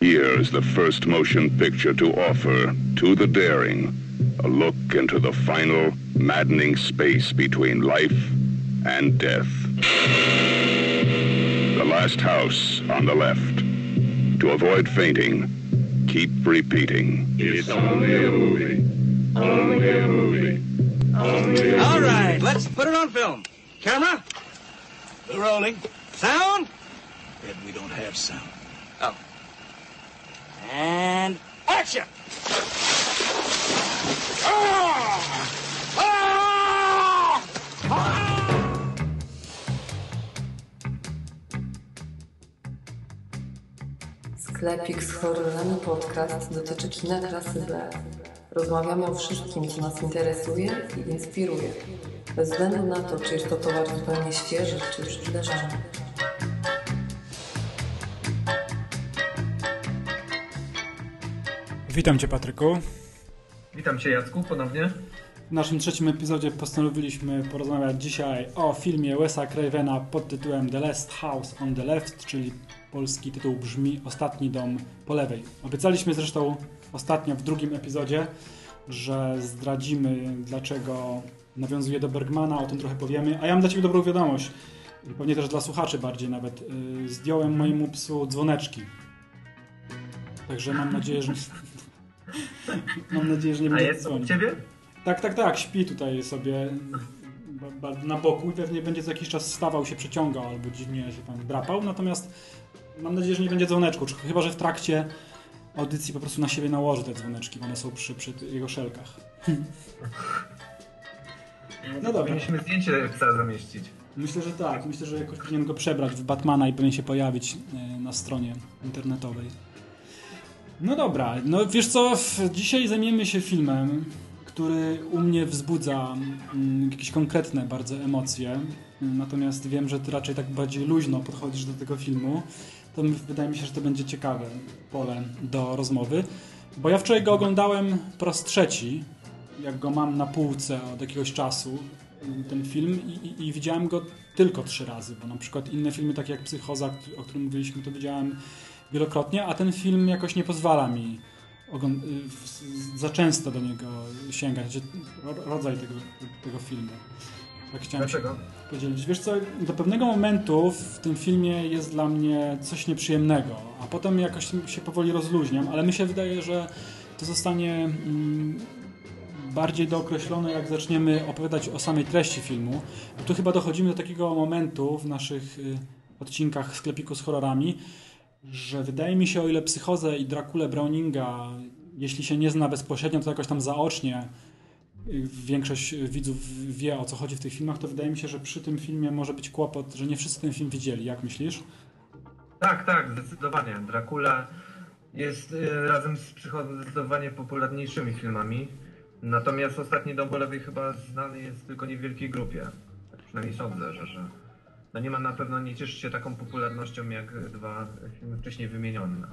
Here's the first motion picture to offer to the daring a look into the final, maddening space between life and death. The last house on the left. To avoid fainting, keep repeating. It's only a movie. Only a movie. Only a All right, let's put it on film. Camera, We're rolling. sound, Ed, we don't have sound. And action. Ah! Ah! Sklepik z horrorami podcast dotyczy kina klasy B. Rozmawiamy o wszystkim, co nas interesuje i inspiruje. Bez względu na to, czy jest to towar zupełnie świeży, czy już wydarzony. Witam Cię, Patryku. Witam Cię Jacku ponownie. W naszym trzecim epizodzie postanowiliśmy porozmawiać dzisiaj o filmie Wesa Cravena pod tytułem The Last House on the Left, czyli polski tytuł brzmi Ostatni dom po lewej. Obiecaliśmy zresztą ostatnio w drugim epizodzie, że zdradzimy dlaczego nawiązuje do Bergmana, o tym trochę powiemy. A ja mam dla Ciebie dobrą wiadomość, pewnie też dla słuchaczy bardziej nawet. Yy, Zdjąłem mojemu psu dzwoneczki. Także mam nadzieję, że... Mam nadzieję, że nie A będzie jest dzwonił. u Ciebie? Tak, tak, tak, śpi tutaj sobie na boku i pewnie będzie co jakiś czas wstawał, się przeciągał albo dziwnie się tam drapał, natomiast mam nadzieję, że nie będzie dzwoneczku, chyba, że w trakcie audycji po prostu na siebie nałoży te dzwoneczki, bo one są przy, przy jego szelkach. No dobra. Powinniśmy zdjęcie psa zamieścić. Myślę, że tak, myślę, że jakoś powinien go przebrać w Batmana i powinien się pojawić e, na stronie internetowej. No dobra, no wiesz co, dzisiaj zajmiemy się filmem, który u mnie wzbudza mm, jakieś konkretne bardzo emocje, natomiast wiem, że ty raczej tak bardziej luźno podchodzisz do tego filmu, to wydaje mi się, że to będzie ciekawe pole do rozmowy, bo ja wczoraj go oglądałem po raz trzeci, jak go mam na półce od jakiegoś czasu, mm, ten film i, i, i widziałem go tylko trzy razy, bo na przykład inne filmy, takie jak Psychoza, o którym mówiliśmy, to widziałem wielokrotnie, a ten film jakoś nie pozwala mi y, za często do niego sięgać, znaczy ro- rodzaj tego, tego filmu. Tak chciałem się Dlaczego? podzielić. Wiesz co, do pewnego momentu w tym filmie jest dla mnie coś nieprzyjemnego, a potem jakoś się powoli rozluźniam, ale mi się wydaje, że to zostanie mm, bardziej dookreślone, jak zaczniemy opowiadać o samej treści filmu. Bo tu chyba dochodzimy do takiego momentu w naszych y, odcinkach sklepiku z horrorami, że wydaje mi się, o ile psychozę i Drakulę Browninga, jeśli się nie zna bezpośrednio, to jakoś tam zaocznie y, większość widzów wie o co chodzi w tych filmach, to wydaje mi się, że przy tym filmie może być kłopot, że nie wszyscy ten film widzieli. Jak myślisz? Tak, tak, zdecydowanie. Dracula jest y, razem z Psycho zdecydowanie popularniejszymi filmami. Natomiast Ostatni Dom po lewej chyba znany jest tylko niewielkiej grupie. Przynajmniej sądzę, że, że no nie ma na pewno, nie cieszy się taką popularnością jak dwa filmy wcześniej wymienione. No.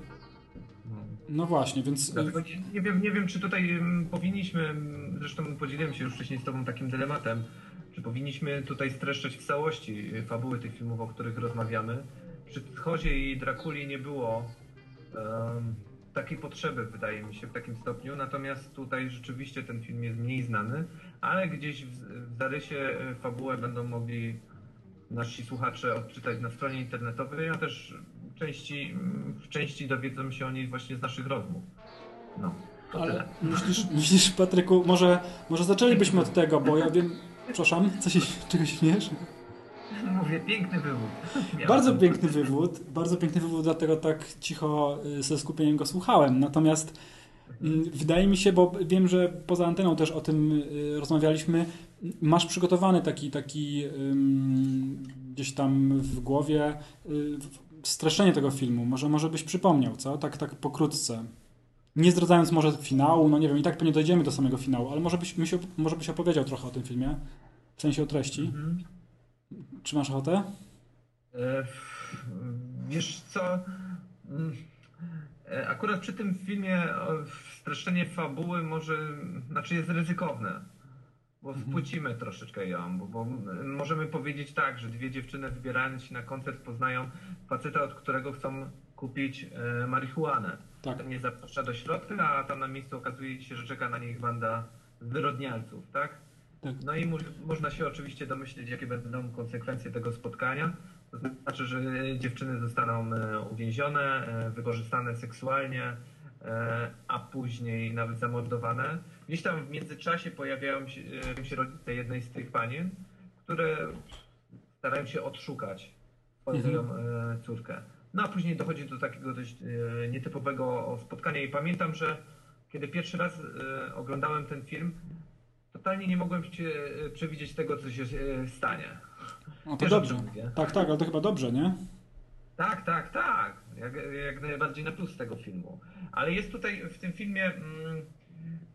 No właśnie, więc y, Dlatego nie, nie, wiem, nie wiem, czy tutaj mm, powinniśmy, mm, zresztą podzieliłem się już wcześniej z Tobą takim dylematem, czy powinniśmy tutaj streszczać w całości y, fabuły tych filmów, o których rozmawiamy. Przy Chozie i Drakuli nie było em, takiej potrzeby, wydaje mi się, w takim stopniu, natomiast tutaj rzeczywiście ten film jest mniej znany, ale gdzieś w, w zarysie y, fabułę będą mogli nasi słuchacze odczytać na stronie internetowej, a też części, mm, w części dowiedzą się o niej właśnie z naszych rozmów. No, to Ale tyle. myślisz, myślisz, Patryku, może, może zaczęlibyśmy od tego, bo ja wiem. Przepraszam, co się, czego się śmiesz? Mówię, piękny wywód. Miałem. Bardzo piękny wywód, bardzo piękny wywód, dlatego tak cicho y, ze skupieniem go słuchałem. Natomiast wydaje mi się, bo wiem, że poza anteną też o tym y, rozmawialiśmy, masz przygotowany taki, taki gdzieś tam w głowie y, streszczenie tego filmu. Może, może byś przypomniał, co? Tak, tak pokrótce. Nie zdradzając może finału, no nie wiem, i tak pewnie dojdziemy do samego finału, ale może byś, się, może byś opowiedział trochę o tym filmie, w sensie o treści. Mhm. Czy masz ochotę? E, Wiesz co? E, Akurat przy tym filmie o, streszczenie fabuły może, znaczy jest ryzykowne, bo spłycimy troszeczkę ją, bo, bo możemy powiedzieć tak, że dwie dziewczyny wybierając się na koncert poznają faceta, od którego chcą kupić e, marihuanę. Tak. Ten nie zaprasza do środka, a tam na miejscu okazuje się, że czeka na nich banda zwyrodnialców, tak? Tak. No i można się oczywiście domyślić, jakie będą konsekwencje tego spotkania. To znaczy, że dziewczyny zostaną e, uwięzione, e, wykorzystane seksualnie, e, a później nawet zamordowane. Gdzieś tam w międzyczasie pojawiają się, się rodzice jednej z tych panien, które starają się odszukać swoją e, córkę. No a później dochodzi do takiego dość nietypowego spotkania i pamiętam, że kiedy pierwszy raz oglądałem ten film, totalnie nie mogłem przewidzieć tego, co się stanie. No to dobrze. mówię? Tak, tak, ale to chyba dobrze, nie? Tak, tak, tak. Jak, jak najbardziej na plus tego filmu. Ale jest tutaj w tym filmie. Mm,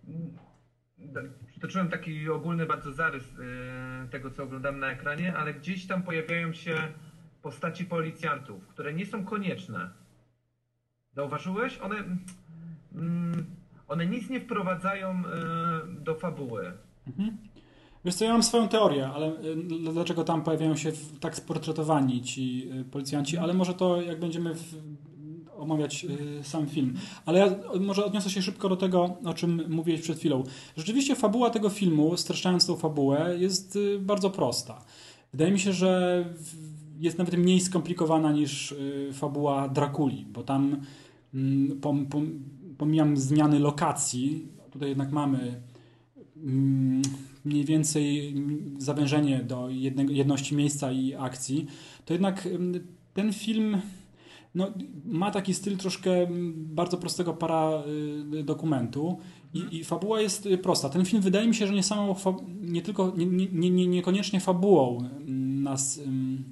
mm, przytoczyłem taki ogólny bardzo zarys y, tego, co oglądam na ekranie, ale gdzieś tam pojawiają się postaci policjantów, które nie są konieczne. Zauważyłeś? One, mm, one nic nie wprowadzają y, do fabuły. Wiesz co, ja mam swoją teorię, ale y, dlaczego tam pojawiają się tak sportretowani ci y, policjanci, ale może to jak będziemy w, omawiać y, sam film. Ale ja może odniosę się szybko do tego, o czym mówiłeś przed chwilą. Rzeczywiście fabuła tego filmu, streszczając tą fabułę, jest bardzo prosta. Wydaje mi się, że jest nawet mniej skomplikowana niż fabuła Drakuli, bo tam mm, pom, pom, pomijam zmiany lokacji, tutaj jednak mamy mniej więcej mm, zawężenie do jednego, jedności miejsca i akcji, to jednak mm, ten film no, ma taki styl troszkę mm, bardzo prostego para y, dokumentu i, i fabuła jest y, prosta. Ten film wydaje mi się, że nie samą nie tylko nie, nie, nie, nie- niekoniecznie fabułą mm, nas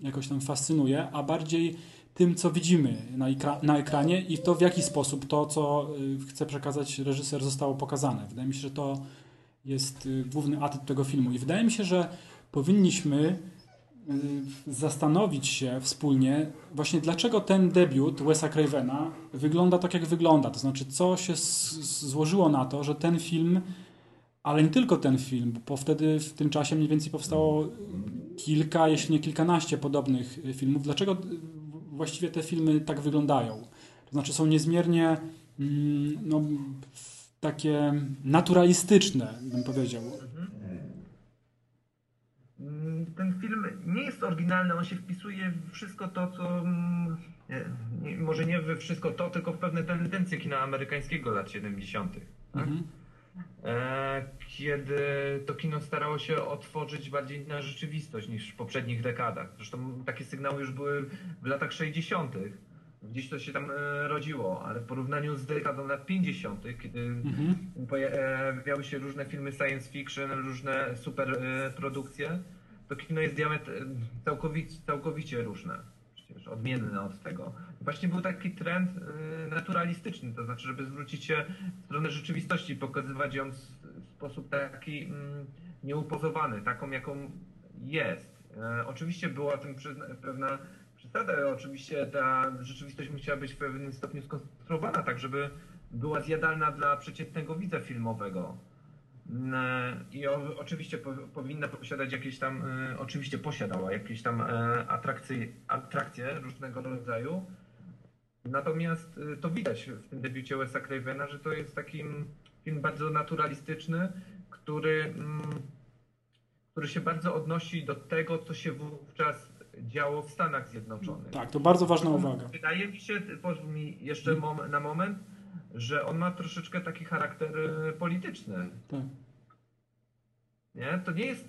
jakoś tam fascynuje, a bardziej tym, co widzimy na, ekra- na ekranie i to, w jaki sposób to, co y, chce przekazać reżyser, zostało pokazane. Wydaje mi się, że to jest y, główny atut tego filmu. I wydaje mi się, że powinniśmy y, zastanowić się wspólnie właśnie dlaczego ten debiut Wesa Cravena wygląda tak, jak wygląda. To znaczy, co się złożyło na to, że ten film, ale nie tylko ten film, bo wtedy w tym czasie mniej więcej powstało kilka, jeśli nie kilkanaście podobnych y, filmów. Dlaczego właściwie te filmy tak wyglądają? To znaczy, są niezmiernie mm, no, takie naturalistyczne, bym powiedział. Mm, Ten film nie jest oryginalny, on się wpisuje w wszystko to, co. Nie, nie, może nie we wszystko to, tylko w pewne tendencje kina amerykańskiego lat 70. Tak? Mhm. E, kiedy to kino starało się otworzyć bardziej na rzeczywistość niż w poprzednich dekadach. Zresztą takie sygnały już były w latach 60. Gdzieś to się tam e, rodziło, ale w porównaniu z dekadą lat 50., kiedy Mhm. pojawiały się różne filmy science fiction, różne super e, produkcje, to kino jest diametr, całkowicie, całkowicie różne. Przecież odmienne od tego. Właśnie był taki trend e, naturalistyczny, to znaczy, żeby zwrócić się w stronę rzeczywistości, pokazywać ją w sposób taki mm, nieupozowany, taką jaką jest. E, oczywiście była tym pewna przesada, oczywiście ta rzeczywistość musiała być w pewnym stopniu skonstruowana, tak żeby była zjadalna dla przeciętnego widza filmowego. Mm, I o, oczywiście po, powinna posiadać jakieś tam, e, oczywiście posiadała jakieś tam e, atrakcje, atrakcje różnego rodzaju. Natomiast e, to widać w tym debiucie Wesa Cravena, że to jest taki film bardzo naturalistyczny, który, mm, który się bardzo odnosi do tego, co się wówczas działo w Stanach Zjednoczonych. Tak, to bardzo ważna uwaga. Wydaje mi się, pozwól mi jeszcze mom- na moment, że on ma troszeczkę taki charakter e, polityczny. Tak. Nie? To nie jest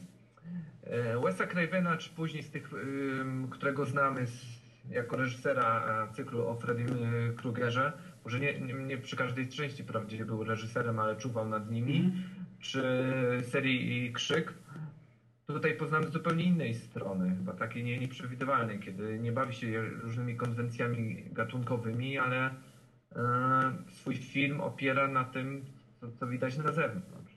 e, Wesa Cravena, czy później z tych, ym, którego znamy z, jako reżysera e, cyklu o Freddie e, Krugerze. Może nie, nie, nie przy każdej części prawdziwie był reżyserem, ale czuwał nad nimi. Czy serii Krzyk. Tutaj poznamy z zupełnie innej strony, chyba takiej nie, nieprzewidywalnej, kiedy nie bawi się różnymi konwencjami gatunkowymi, ale e, swój film opiera na tym, co, co widać na zewnątrz.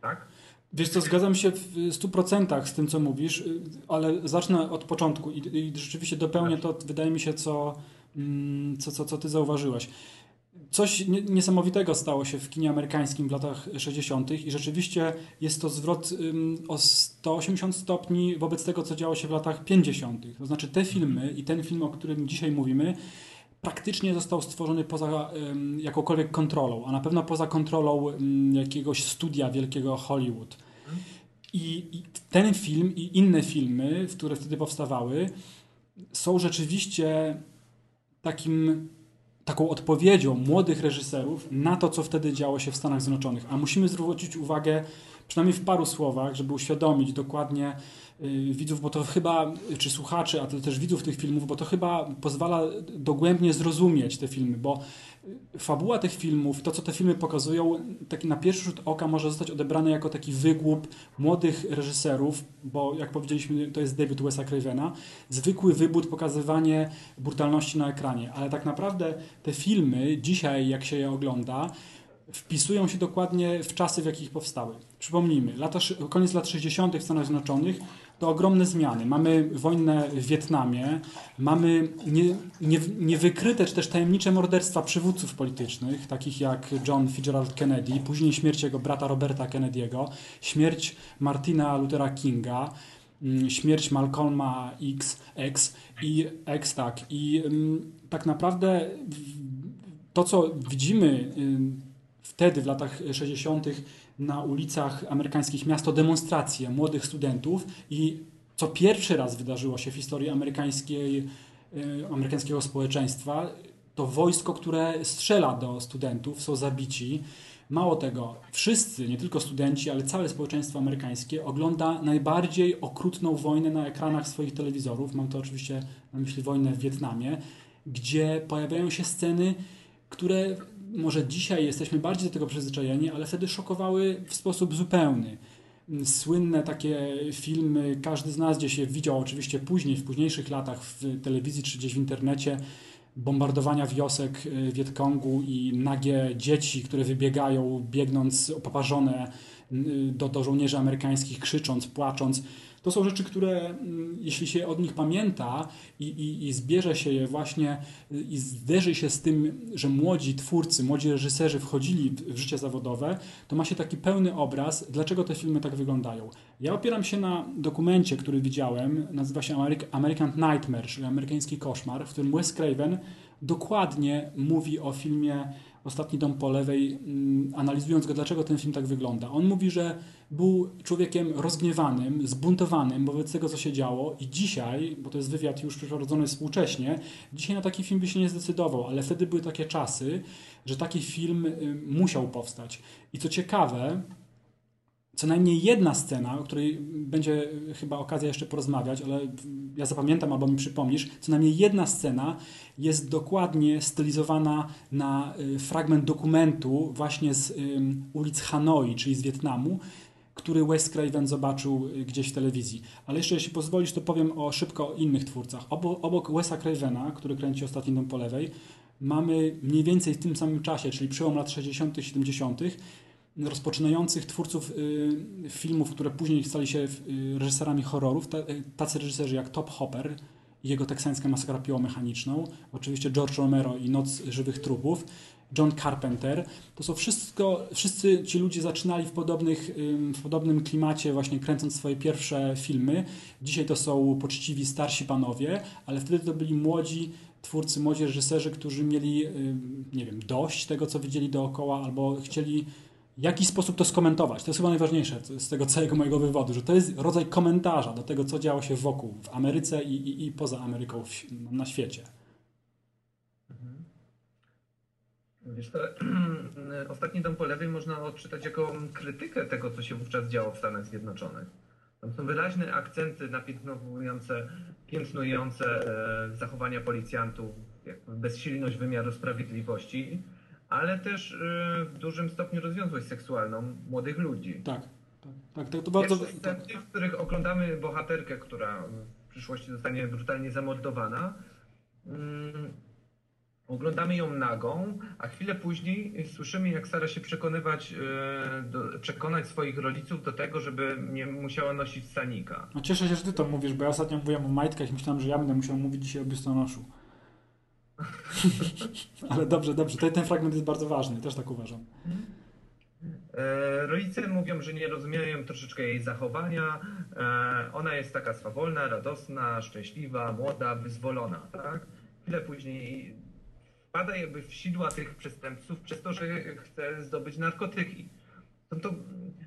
Tak? Wiesz co, zgadzam się w 100% z tym, co mówisz, y, ale zacznę od początku i, i rzeczywiście dopełnię to, wydaje mi się, co, mm, co, co, co ty zauważyłaś. Coś nie- niesamowitego stało się w kinie amerykańskim w latach 60. i rzeczywiście jest to zwrot o 180 stopni wobec tego, co działo się w latach 50. To znaczy te filmy i ten film, o którym dzisiaj mówimy, praktycznie został stworzony poza ym, jakąkolwiek kontrolą, a na pewno poza kontrolą ym, jakiegoś studia wielkiego Hollywood. I, I ten film i inne filmy, które wtedy powstawały, są rzeczywiście takim, taką odpowiedzią młodych reżyserów na to, co wtedy działo się w Stanach Zjednoczonych. A musimy zwrócić uwagę, przynajmniej w paru słowach, żeby uświadomić dokładnie widzów, bo to chyba, czy słuchaczy, a to też widzów tych filmów, bo to chyba pozwala dogłębnie zrozumieć te filmy, bo fabuła tych filmów, to co te filmy pokazują, taki na pierwszy rzut oka może zostać odebrane jako taki wygłup młodych reżyserów, bo jak powiedzieliśmy, to jest David Wesa Cravena, zwykły wybór, pokazywanie brutalności na ekranie, ale tak naprawdę te filmy dzisiaj, jak się je ogląda, wpisują się dokładnie w czasy, w jakich powstały. Przypomnijmy, lata, koniec lat 60. w Stanach Zjednoczonych to ogromne zmiany. Mamy wojnę w Wietnamie, mamy nie, nie, niewykryte czy też tajemnicze morderstwa przywódców politycznych, takich jak John Fitzgerald Kennedy, później śmierć jego brata Roberta Kennedy'ego, śmierć Martina Luthera Kinga, mm, śmierć Malcolma X, X i X, tak. I um, tak naprawdę to, co widzimy um, wtedy, w latach 60., na ulicach amerykańskich miast to demonstracje młodych studentów i co pierwszy raz wydarzyło się w historii amerykańskiej, y, amerykańskiego społeczeństwa, to wojsko, które strzela do studentów, są zabici. Mało tego, wszyscy, nie tylko studenci, ale całe społeczeństwo amerykańskie ogląda najbardziej okrutną wojnę na ekranach swoich telewizorów. Mam to oczywiście na myśli wojnę w Wietnamie, gdzie pojawiają się sceny, które może dzisiaj jesteśmy bardziej do tego przyzwyczajeni, ale wtedy szokowały w sposób zupełny. Słynne takie filmy, każdy z nas gdzieś je widział, oczywiście później, w późniejszych latach w telewizji czy gdzieś w internecie, bombardowania wiosek y, Wietkongu i nagie dzieci, które wybiegają, biegnąc oparzone y, do, do żołnierzy amerykańskich, krzycząc, płacząc. To są rzeczy, które mm, jeśli się od nich pamięta i, i, i zbierze się je właśnie i zderzy się z tym, że młodzi twórcy, młodzi reżyserzy wchodzili w życie zawodowe, to ma się taki pełny obraz, dlaczego te filmy tak wyglądają. Ja opieram się na dokumencie, który widziałem, nazywa się American Nightmare, czyli amerykański koszmar, w którym Wes Craven dokładnie mówi o filmie Ostatni dom po lewej, mm, analizując go, dlaczego ten film tak wygląda. On mówi, że był człowiekiem rozgniewanym, zbuntowanym wobec tego, co się działo i dzisiaj, bo to jest wywiad już przeprowadzony współcześnie, dzisiaj na taki film by się nie zdecydował, ale wtedy były takie czasy, że taki film y, musiał powstać. I co ciekawe, co najmniej jedna scena, o której będzie chyba okazja jeszcze porozmawiać, ale ja zapamiętam albo mi przypomnisz, co najmniej jedna scena jest dokładnie stylizowana na y, fragment dokumentu właśnie z ulic Hanoi, czyli z Wietnamu, który Wes Craven zobaczył y, gdzieś w telewizji. Ale jeszcze, jeśli pozwolisz, to powiem o, szybko o innych twórcach. Obok, Wesa Cravena, który kręci Ostatni Dom po lewej, mamy mniej więcej w tym samym czasie, czyli przełom lat 60 70 rozpoczynających twórców y, filmów, które później stali się y, reżyserami horrorów, tacy reżyserzy jak Top Hopper jego teksańska masakra piłomechaniczną, oczywiście George Romero i Noc żywych trupów, John Carpenter. To są wszystko, wszyscy ci ludzie zaczynali w, podobnych, w podobnym klimacie, właśnie kręcąc swoje pierwsze filmy. Dzisiaj to są poczciwi starsi panowie, ale wtedy to byli młodzi twórcy, młodzi reżyserzy, którzy mieli, nie wiem, dość tego, co widzieli dookoła, albo chcieli jaki sposób to skomentować. To jest chyba najważniejsze z tego całego mojego wywodu, że to jest rodzaj komentarza do tego, co działo się wokół, w Ameryce i, i, i poza Ameryką w, na świecie. Mhm. Wiesz, to, ostatni dom po lewej można odczytać jako krytykę tego, co się wówczas działo w Stanach Zjednoczonych. Tam są wyraźne akcenty napiętnujące, piętnujące e, zachowania policjantów, bezsilność wymiaru sprawiedliwości ale też y, w dużym stopniu rozwiązłość seksualną młodych ludzi. Tak, tak, tak. tak to bardzo... Tak. w których oglądamy bohaterkę, która w przyszłości zostanie brutalnie zamordowana, mm, oglądamy ją nagą, a chwilę później słyszymy, jak stara się przekonywać, y, do, przekonać swoich rodziców do tego, żeby nie musiała nosić stanika. No cieszę się, że ty to mówisz, bo ja ostatnio mówiłem o majtkach i myślałem, że ja będę musiał mówić dzisiaj o biustonoszu. Ale dobrze, dobrze. Ten, ten fragment jest bardzo ważny, też tak uważam. E, rodzice mówią, że nie rozumieją troszeczkę jej zachowania. E, ona jest taka swawolna, radosna, szczęśliwa, młoda, wyzwolona. Tak? Chwilę później wpada jakby w sidła tych przestępców przez to, że chce zdobyć narkotyki. No to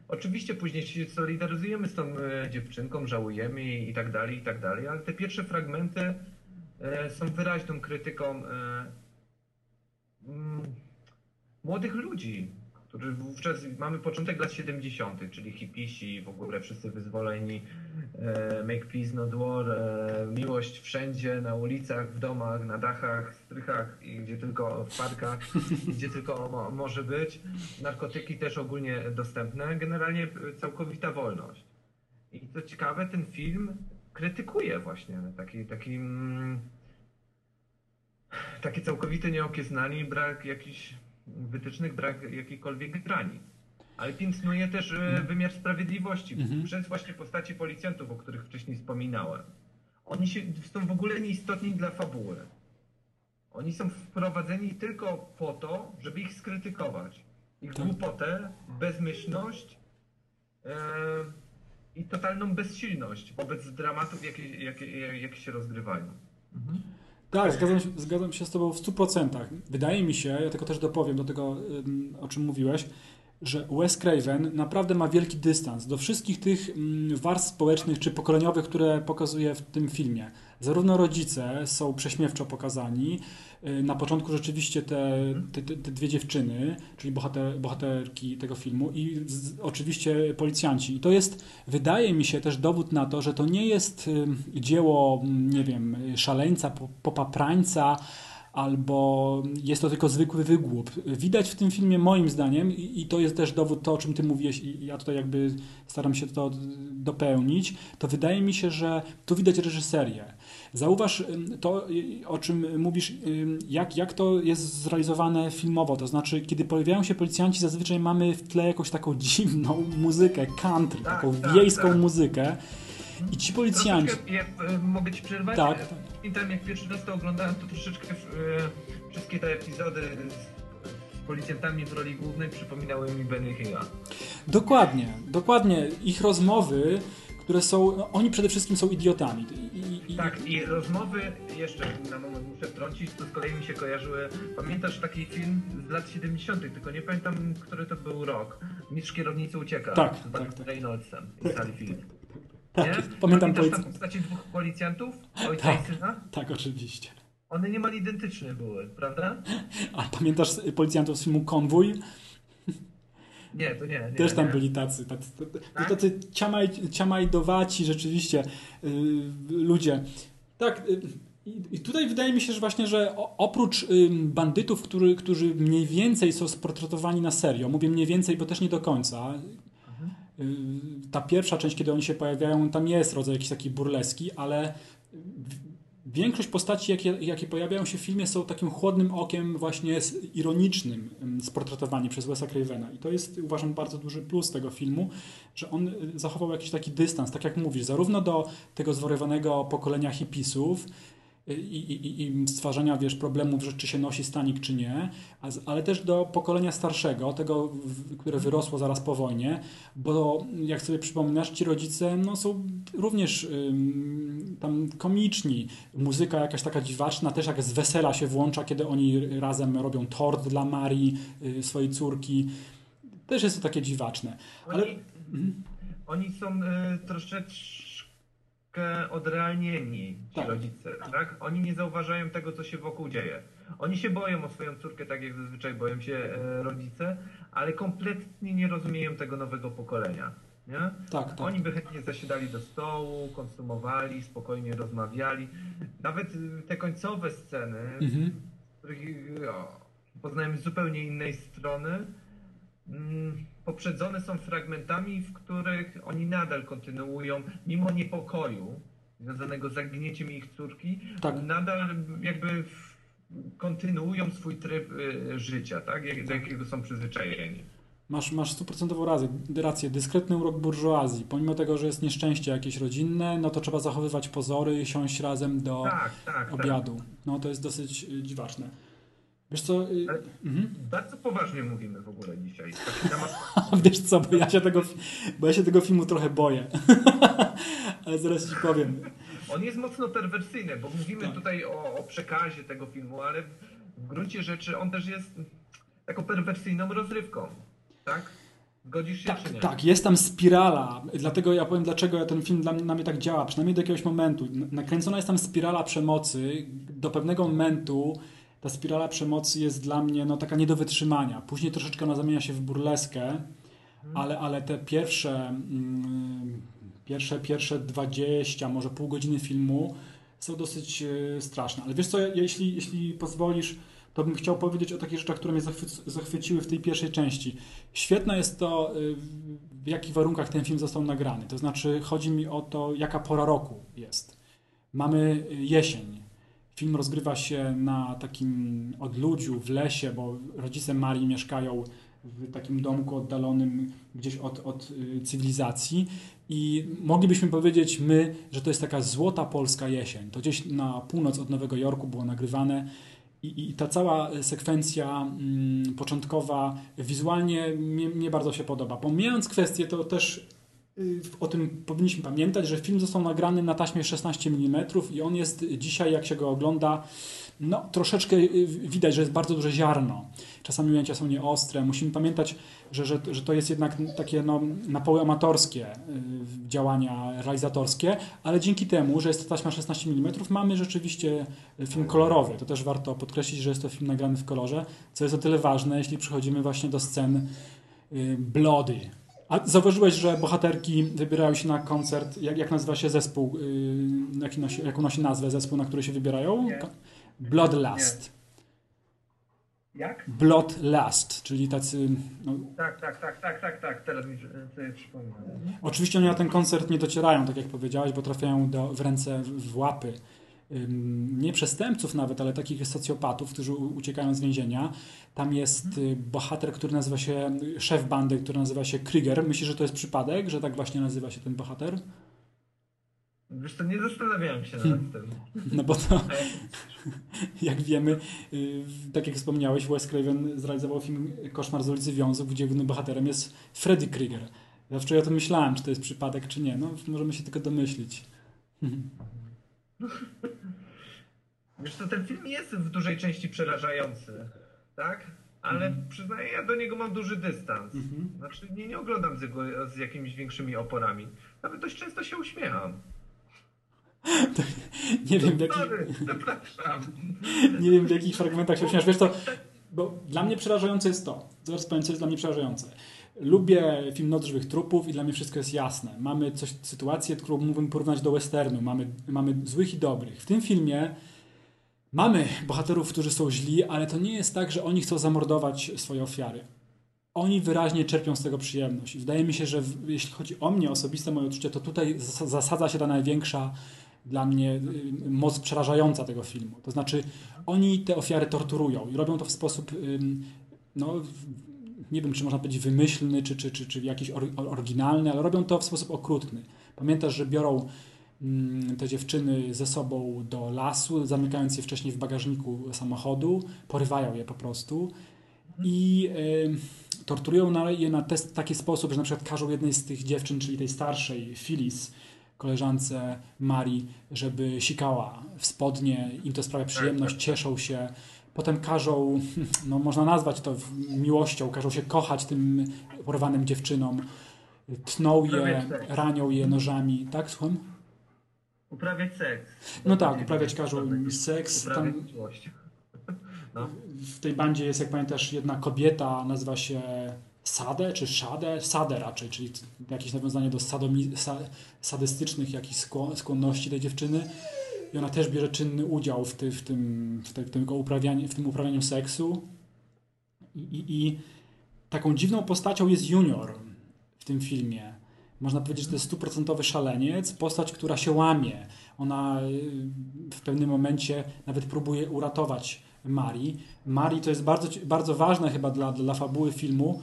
oczywiście później się solidaryzujemy z tą e, dziewczynką, żałujemy jej i tak dalej, i tak dalej, ale te pierwsze fragmenty są wyraźną krytyką e, mm, młodych ludzi, którzy wówczas mamy początek lat 70., czyli hipisi, w ogóle wszyscy wyzwoleni, e, make peace not war, e, miłość wszędzie, na ulicach, w domach, na dachach, strychach i gdzie tylko, w parkach, gdzie tylko mo, może być. Narkotyki też ogólnie dostępne, generalnie e, całkowita wolność. I co ciekawe, ten film krytykuje właśnie taki, taki mm, takie całkowite nieokieznanie i brak jakichś wytycznych, brak jakichkolwiek granic. Ale film snuje też e, wymiar sprawiedliwości przez właśnie postaci policjantów, o których wcześniej wspominałem. Oni się, są w ogóle nieistotni dla fabuły. Oni są wprowadzeni tylko po to, żeby ich skrytykować. Ich Tak. głupotę, bezmyślność e, i totalną bezsilność wobec dramatów, jakie, jakie, jakie się rozgrywają. Tak, zgadzam się, zgadzam się z Tobą w 100%. Wydaje mi się, ja tylko też dopowiem do tego, o czym mówiłeś, że Wes Craven naprawdę ma wielki dystans do wszystkich tych mm, warstw społecznych czy pokoleniowych, które pokazuje w tym filmie. Zarówno rodzice są prześmiewczo pokazani. y, Na początku rzeczywiście te, te, te dwie dziewczyny, czyli bohater, bohaterki tego filmu i z, oczywiście policjanci. I to jest, wydaje mi się, też dowód na to, że to nie jest ym, dzieło, mm, nie wiem, szaleńca, po- popaprańca, albo jest to tylko zwykły wygłup. Widać w tym filmie, moim zdaniem, i, to jest też dowód to, o czym ty mówiłeś, i ja tutaj jakby staram się to dopełnić, to wydaje mi się, że tu widać reżyserię. Zauważ to, y, o czym mówisz, jak, jak to jest zrealizowane filmowo. To znaczy, kiedy pojawiają się policjanci, zazwyczaj mamy w tle jakąś taką dziwną muzykę, country, Tak, taką tak, wiejską tak. muzykę. I ci policjanci. Jak, e, mogę ci przerwać? Tak, E, tak. Pamiętam, jak pierwszy raz to oglądałem, to troszeczkę e, wszystkie te epizody z, policjantami w roli głównej przypominały mi Benny Hilla. Dokładnie, dokładnie. Ich rozmowy, które są. No, oni przede wszystkim są idiotami. I, i, Tak, i rozmowy, jeszcze na moment muszę wtrącić, to z kolei mi się kojarzyły. Pamiętasz taki film z lat 70., tylko nie pamiętam, który to był rok. Mistrz kierownicy ucieka. Tak, z tak, tak. Reynoldsem i Sally Field. Tak, Nie? pamiętam Pamiętasz polic- tam postaci dwóch policjantów? Ojca Tak. i syna? Tak, oczywiście. One niemal identyczne były, prawda? A pamiętasz policjantów z filmu Konwój? Nie, to nie. nie Też tam nie. byli tacy. Tacy, Tak? tacy ciamaj, ciamajdowaci rzeczywiście yy, ludzie. Tak. Yy, i- tutaj wydaje mi się, że właśnie, że oprócz bandytów, który, którzy mniej więcej są sportretowani na serio, mówię mniej więcej, bo też nie do końca. Yy, Ta pierwsza część, kiedy oni się pojawiają, tam jest rodzaj jakiś taki burleski, ale większość postaci, jakie, jakie pojawiają się w filmie, są takim chłodnym okiem, właśnie ironicznym ym, sportretowani przez Wesa Cravena. I to jest, uważam, bardzo duży plus tego filmu, że on y, zachował jakiś taki dystans, tak jak mówisz, zarówno do tego zwariowanego pokolenia hipisów, y, i, i, i stwarzania, wiesz, problemów, że czy się nosi stanik, czy nie, ale też do pokolenia starszego, tego, które wyrosło zaraz po wojnie, bo jak sobie przypominasz, ci rodzice no, są również ym, tam komiczni. Muzyka jakaś taka dziwaczna, też jak z wesela się włącza, kiedy oni razem robią tort dla Marii, y, swojej córki. Też jest to takie dziwaczne. Ale Oni, oni są y, troszeczkę odrealnieni, ci Tak. rodzice, tak. Oni nie zauważają tego, co się wokół dzieje. Oni się boją o swoją córkę, tak jak zazwyczaj boją się e, rodzice, ale kompletnie nie rozumieją tego nowego pokolenia. Nie? tak, tak. Oni by chętnie zasiadali do stołu, konsumowali, spokojnie rozmawiali. Nawet y, te końcowe sceny, Mhm. których y, poznajemy z zupełnie innej strony, poprzedzone są fragmentami, w których oni nadal kontynuują, mimo niepokoju związanego z zaginięciem ich córki, Tak. nadal jakby kontynuują swój tryb y, życia, tak? Jak, do jakiego są przyzwyczajeni. Masz, masz stuprocentową rację, rację. Dyskretny urok burżuazji. Pomimo tego, że jest nieszczęście jakieś rodzinne, no to trzeba zachowywać pozory i siąść razem do Tak, tak, tak. obiadu. No to jest dosyć y, dziwaczne. Wiesz co? y, Mhm. Bardzo poważnie mówimy w ogóle dzisiaj. Temat Wiesz co, bo ja się tego, bo ja się tego filmu trochę boję. Ale zaraz ci powiem. On jest mocno perwersyjny, bo mówimy Tak. tutaj o, o przekazie tego filmu, ale w gruncie rzeczy on też jest taką perwersyjną rozrywką, tak? Zgodzisz się czy Tak, nie? tak, jest tam spirala. Dlatego ja powiem, dlaczego ten film dla mnie, na mnie tak działa, przynajmniej do jakiegoś momentu. Nakręcona jest tam spirala przemocy. Do pewnego momentu ta spirala przemocy jest dla mnie no, taka nie do wytrzymania. Później troszeczkę ona zamienia się w burleskę, ale, ale te pierwsze, mm, pierwsze, pierwsze 20, może pół godziny filmu są dosyć e, straszne. Ale wiesz co, jeśli, jeśli pozwolisz, to bym chciał powiedzieć o takich rzeczach, które mnie zachwy- zachwyciły w tej pierwszej części. Świetne jest to, y, w jakich warunkach ten film został nagrany. To znaczy, chodzi mi o to, jaka pora roku jest. Mamy y, jesień. Film rozgrywa się na takim odludziu, w lesie, bo rodzice Marii mieszkają w takim domku oddalonym gdzieś od, od y, cywilizacji i moglibyśmy powiedzieć my, że to jest taka złota polska jesień. To gdzieś na północ od Nowego Jorku było nagrywane i, ta cała sekwencja mm, początkowa wizualnie mnie, mnie bardzo się podoba. Pomijając kwestię, to też o tym powinniśmy pamiętać, że film został nagrany na taśmie 16 mm i on jest dzisiaj, jak się go ogląda, no troszeczkę y, widać, że jest bardzo duże ziarno. Czasami ujęcia są nieostre. Musimy pamiętać, że, że, że to jest jednak takie no, na poły amatorskie y, działania realizatorskie, ale dzięki temu, że jest to taśma 16 mm, mamy rzeczywiście film kolorowy. To też warto podkreślić, że jest to film nagrany w kolorze, co jest o tyle ważne, jeśli przechodzimy właśnie do scen y, blody. A zauważyłeś, że bohaterki wybierają się na koncert, jak, jak nazywa się zespół, y, jaki nosi, jaką nosi nazwę zespół, na który się wybierają? Nie. Bloodlust. Jak? Bloodlust, czyli tacy... No, Tak, tak, tak, tak, tak, tak, teraz mi sobie. Oczywiście oni na ten koncert nie docierają, tak jak powiedziałeś, bo trafiają do, w ręce, w w łapy nie przestępców nawet, ale takich socjopatów, którzy uciekają z więzienia. Tam jest y, bohater, który nazywa się, szef bandy, który nazywa się Krieger. Myślisz, że to jest przypadek, że tak właśnie nazywa się ten bohater? Wiesz to nie zastanawiałem się Hmm. nad tym. No bo to, jak wiemy, y, tak jak wspomniałeś, Wes Craven zrealizował film Koszmar z ulicy Wiązów, gdzie głównym bohaterem jest Freddy Krieger. Ja wczoraj o tym myślałem, czy to jest przypadek, czy nie. No, możemy się tylko domyślić. Wiesz to ten film jest w dużej części przerażający, tak? Ale przyznaję, ja do niego mam duży dystans. Mhm. Znaczy nie, nie oglądam z, jego, z jakimiś większymi oporami. Nawet dość często się uśmiecham. Nie wiem, w jakich, Sorry, przepraszam. nie wiem, w jakich fragmentach się śmiesz. Wiesz to, bo dla mnie przerażające jest to. Zaraz powiem, co jest dla mnie przerażające. Lubię film Noc Żywych Trupów i dla mnie wszystko jest jasne. Mamy coś, sytuację, którą mógłbym porównać do westernu. Mamy, mamy złych i dobrych. W tym filmie mamy bohaterów, którzy są źli, ale to nie jest tak, że oni chcą zamordować swoje ofiary. Oni wyraźnie czerpią z tego przyjemność. I wydaje mi się, że w, jeśli chodzi o mnie, osobiste moje odczucie, to tutaj zas- zasadza się ta największa dla mnie y, moc przerażająca tego filmu. To znaczy, oni te ofiary torturują i robią to w sposób, ym, no, nie wiem, czy można powiedzieć wymyślny, czy, czy, czy, czy jakiś or, oryginalny, ale robią to w sposób okrutny. Pamiętasz, że biorą te dziewczyny ze sobą do lasu, zamykając je wcześniej w bagażniku samochodu, porywają je po prostu i y, torturują je na test, taki sposób, że na przykład każą jednej z tych dziewczyn, czyli tej starszej, Phyllis, koleżance Marii, żeby sikała w spodnie, im to sprawia przyjemność, cieszą się. Potem każą, no można nazwać to miłością, każą się kochać tym porwanym dziewczynom, tną je, seks. ranią je nożami, tak, słucham? Uprawiać seks. No tak, uprawiać każą seks, tam Uprawiać miłość. No. w tej bandzie jest, jak pamiętasz, jedna kobieta, nazywa się Sade, czy Szade? Sade raczej, czyli jakieś nawiązanie do sadomi, sa, sadystycznych jakichś skło- skłonności tej dziewczyny. I ona też bierze czynny udział w, ty, w, tym, w, te, w, tym uprawianiu, w tym uprawianiu seksu. I, i, I taką dziwną postacią jest Junior w tym filmie. Można powiedzieć, że to jest stuprocentowy szaleniec, postać, która się łamie. Ona y, w pewnym momencie nawet próbuje uratować Marii. Marii to jest bardzo, bardzo ważne chyba dla, dla fabuły filmu.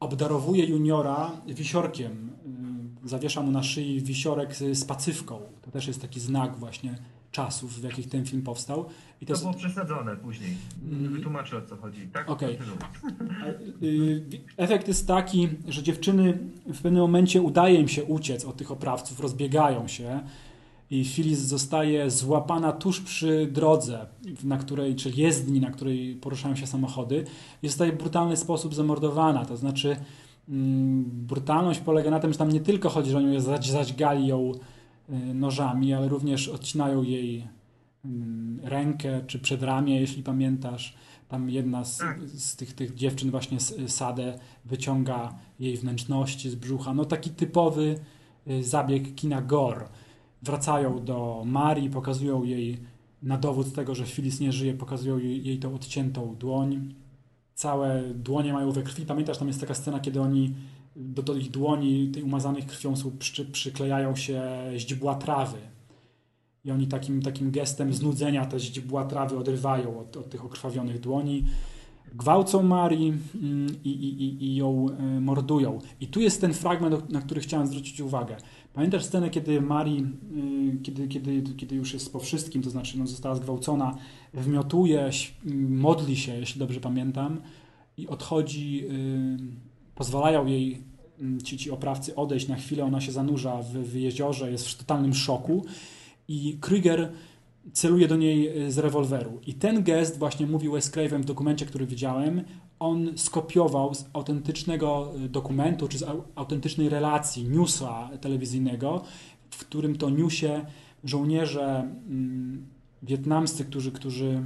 Obdarowuje juniora wisiorkiem. Y, Zawiesza mu na szyi wisiorek z, z pacywką. To też jest taki znak właśnie czasów, w jakich ten film powstał. I to To jest, było przesadzone później. Wytłumaczę o co chodzi. Tak? Okej. kontynuuj. Y, Efekt jest taki, że dziewczyny w pewnym momencie udaje im się uciec od tych oprawców, rozbiegają się. i Phyllis zostaje złapana tuż przy drodze, na której, czy jezdni, na której poruszają się samochody i zostaje w brutalny sposób zamordowana. To znaczy mm, brutalność polega na tym, że tam nie tylko chodzi, że oni zaćgali ją nożami, ale również odcinają jej mm, rękę czy przedramię, jeśli pamiętasz. Tam jedna z, Tak. z tych, tych dziewczyn właśnie Sadę wyciąga jej wnętrzności z brzucha. No taki typowy y, zabieg kina gore. Wracają do Marii, pokazują jej na dowód tego, że Phyllis nie żyje, pokazują jej, jej tą odciętą dłoń. Całe dłonie mają we krwi. Pamiętasz, tam jest taka scena, kiedy oni do, do ich dłoni, tej umazanych krwią są, przy, przyklejają się źdźbła trawy. I oni takim, takim gestem znudzenia te źdźbła trawy odrywają od, od tych okrwawionych dłoni. Gwałcą Marii mm, i, i, i, i ją e, mordują. I tu jest ten fragment, na który chciałem zwrócić uwagę. Pamiętasz scenę, kiedy Marii, y, kiedy, kiedy, kiedy już jest po wszystkim, to znaczy no, została zgwałcona, wmiotuje, modli się, jeśli dobrze pamiętam, i odchodzi, y, pozwalają jej mm, ci, ci oprawcy odejść na chwilę, ona się zanurza w, w jeziorze, jest w totalnym szoku i Krüger celuje do niej y, z rewolweru. I ten gest właśnie mówił Wes Craven w dokumencie, który widziałem, on skopiował z autentycznego y, dokumentu, czy z au- autentycznej relacji, newsa telewizyjnego, w którym to newsie żołnierze mm, wietnamscy, którzy, którzy,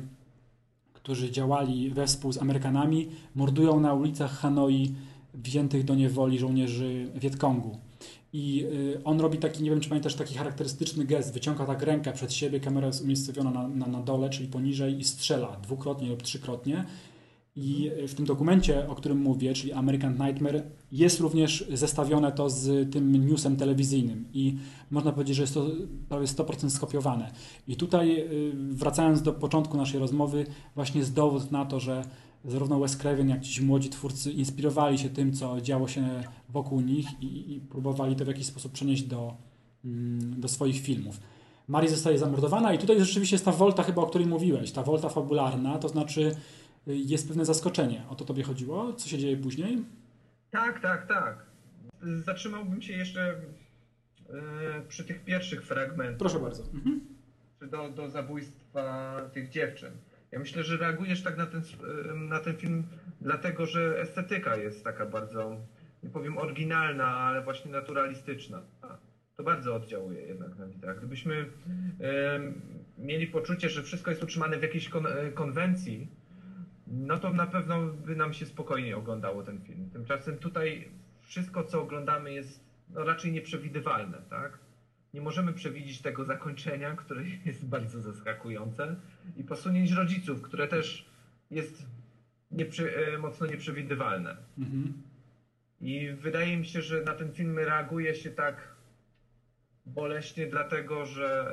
którzy działali wespół z Amerykanami, mordują na ulicach Hanoi wziętych do niewoli żołnierzy Wietkongu. I y, on robi taki, nie wiem czy pamiętasz, taki charakterystyczny gest, wyciąga tak rękę przed siebie, kamera jest umiejscowiona na, na, na dole, czyli poniżej i strzela dwukrotnie lub trzykrotnie. I y, w tym dokumencie, o którym mówię, czyli American Nightmare, jest również zestawione to z tym newsem telewizyjnym i można powiedzieć, że jest to prawie 100% skopiowane. I tutaj, y, wracając do początku naszej rozmowy, właśnie jest dowód na to, że zarówno Wes Craven, jak ci młodzi twórcy inspirowali się tym, co działo się wokół nich i, i próbowali to w jakiś sposób przenieść do, mm, do swoich filmów. Mary zostaje zamordowana i tutaj rzeczywiście jest ta wolta chyba, o której mówiłeś, ta wolta fabularna, to znaczy y, jest pewne zaskoczenie. O to tobie chodziło? Co się dzieje później? Tak, tak, tak. Zatrzymałbym się jeszcze e, przy tych pierwszych fragmentach. Proszę bardzo. Mhm. do, do zabójstwa tych dziewczyn. Ja myślę, że reagujesz tak na ten, na ten film, dlatego że estetyka jest taka bardzo, nie powiem oryginalna, ale właśnie naturalistyczna. To bardzo oddziałuje jednak na widzach. Gdybyśmy mieli poczucie, że wszystko jest utrzymane w jakiejś kon, e, konwencji, no to na pewno by nam się spokojnie oglądało ten film. Tymczasem tutaj wszystko, co oglądamy jest no, raczej nieprzewidywalne, tak? Nie możemy przewidzieć tego zakończenia, które jest bardzo zaskakujące i posunięć rodziców, które też jest nieprzy, e, mocno nieprzewidywalne. Mhm. I wydaje mi się, że na ten film reaguje się tak boleśnie, dlatego że,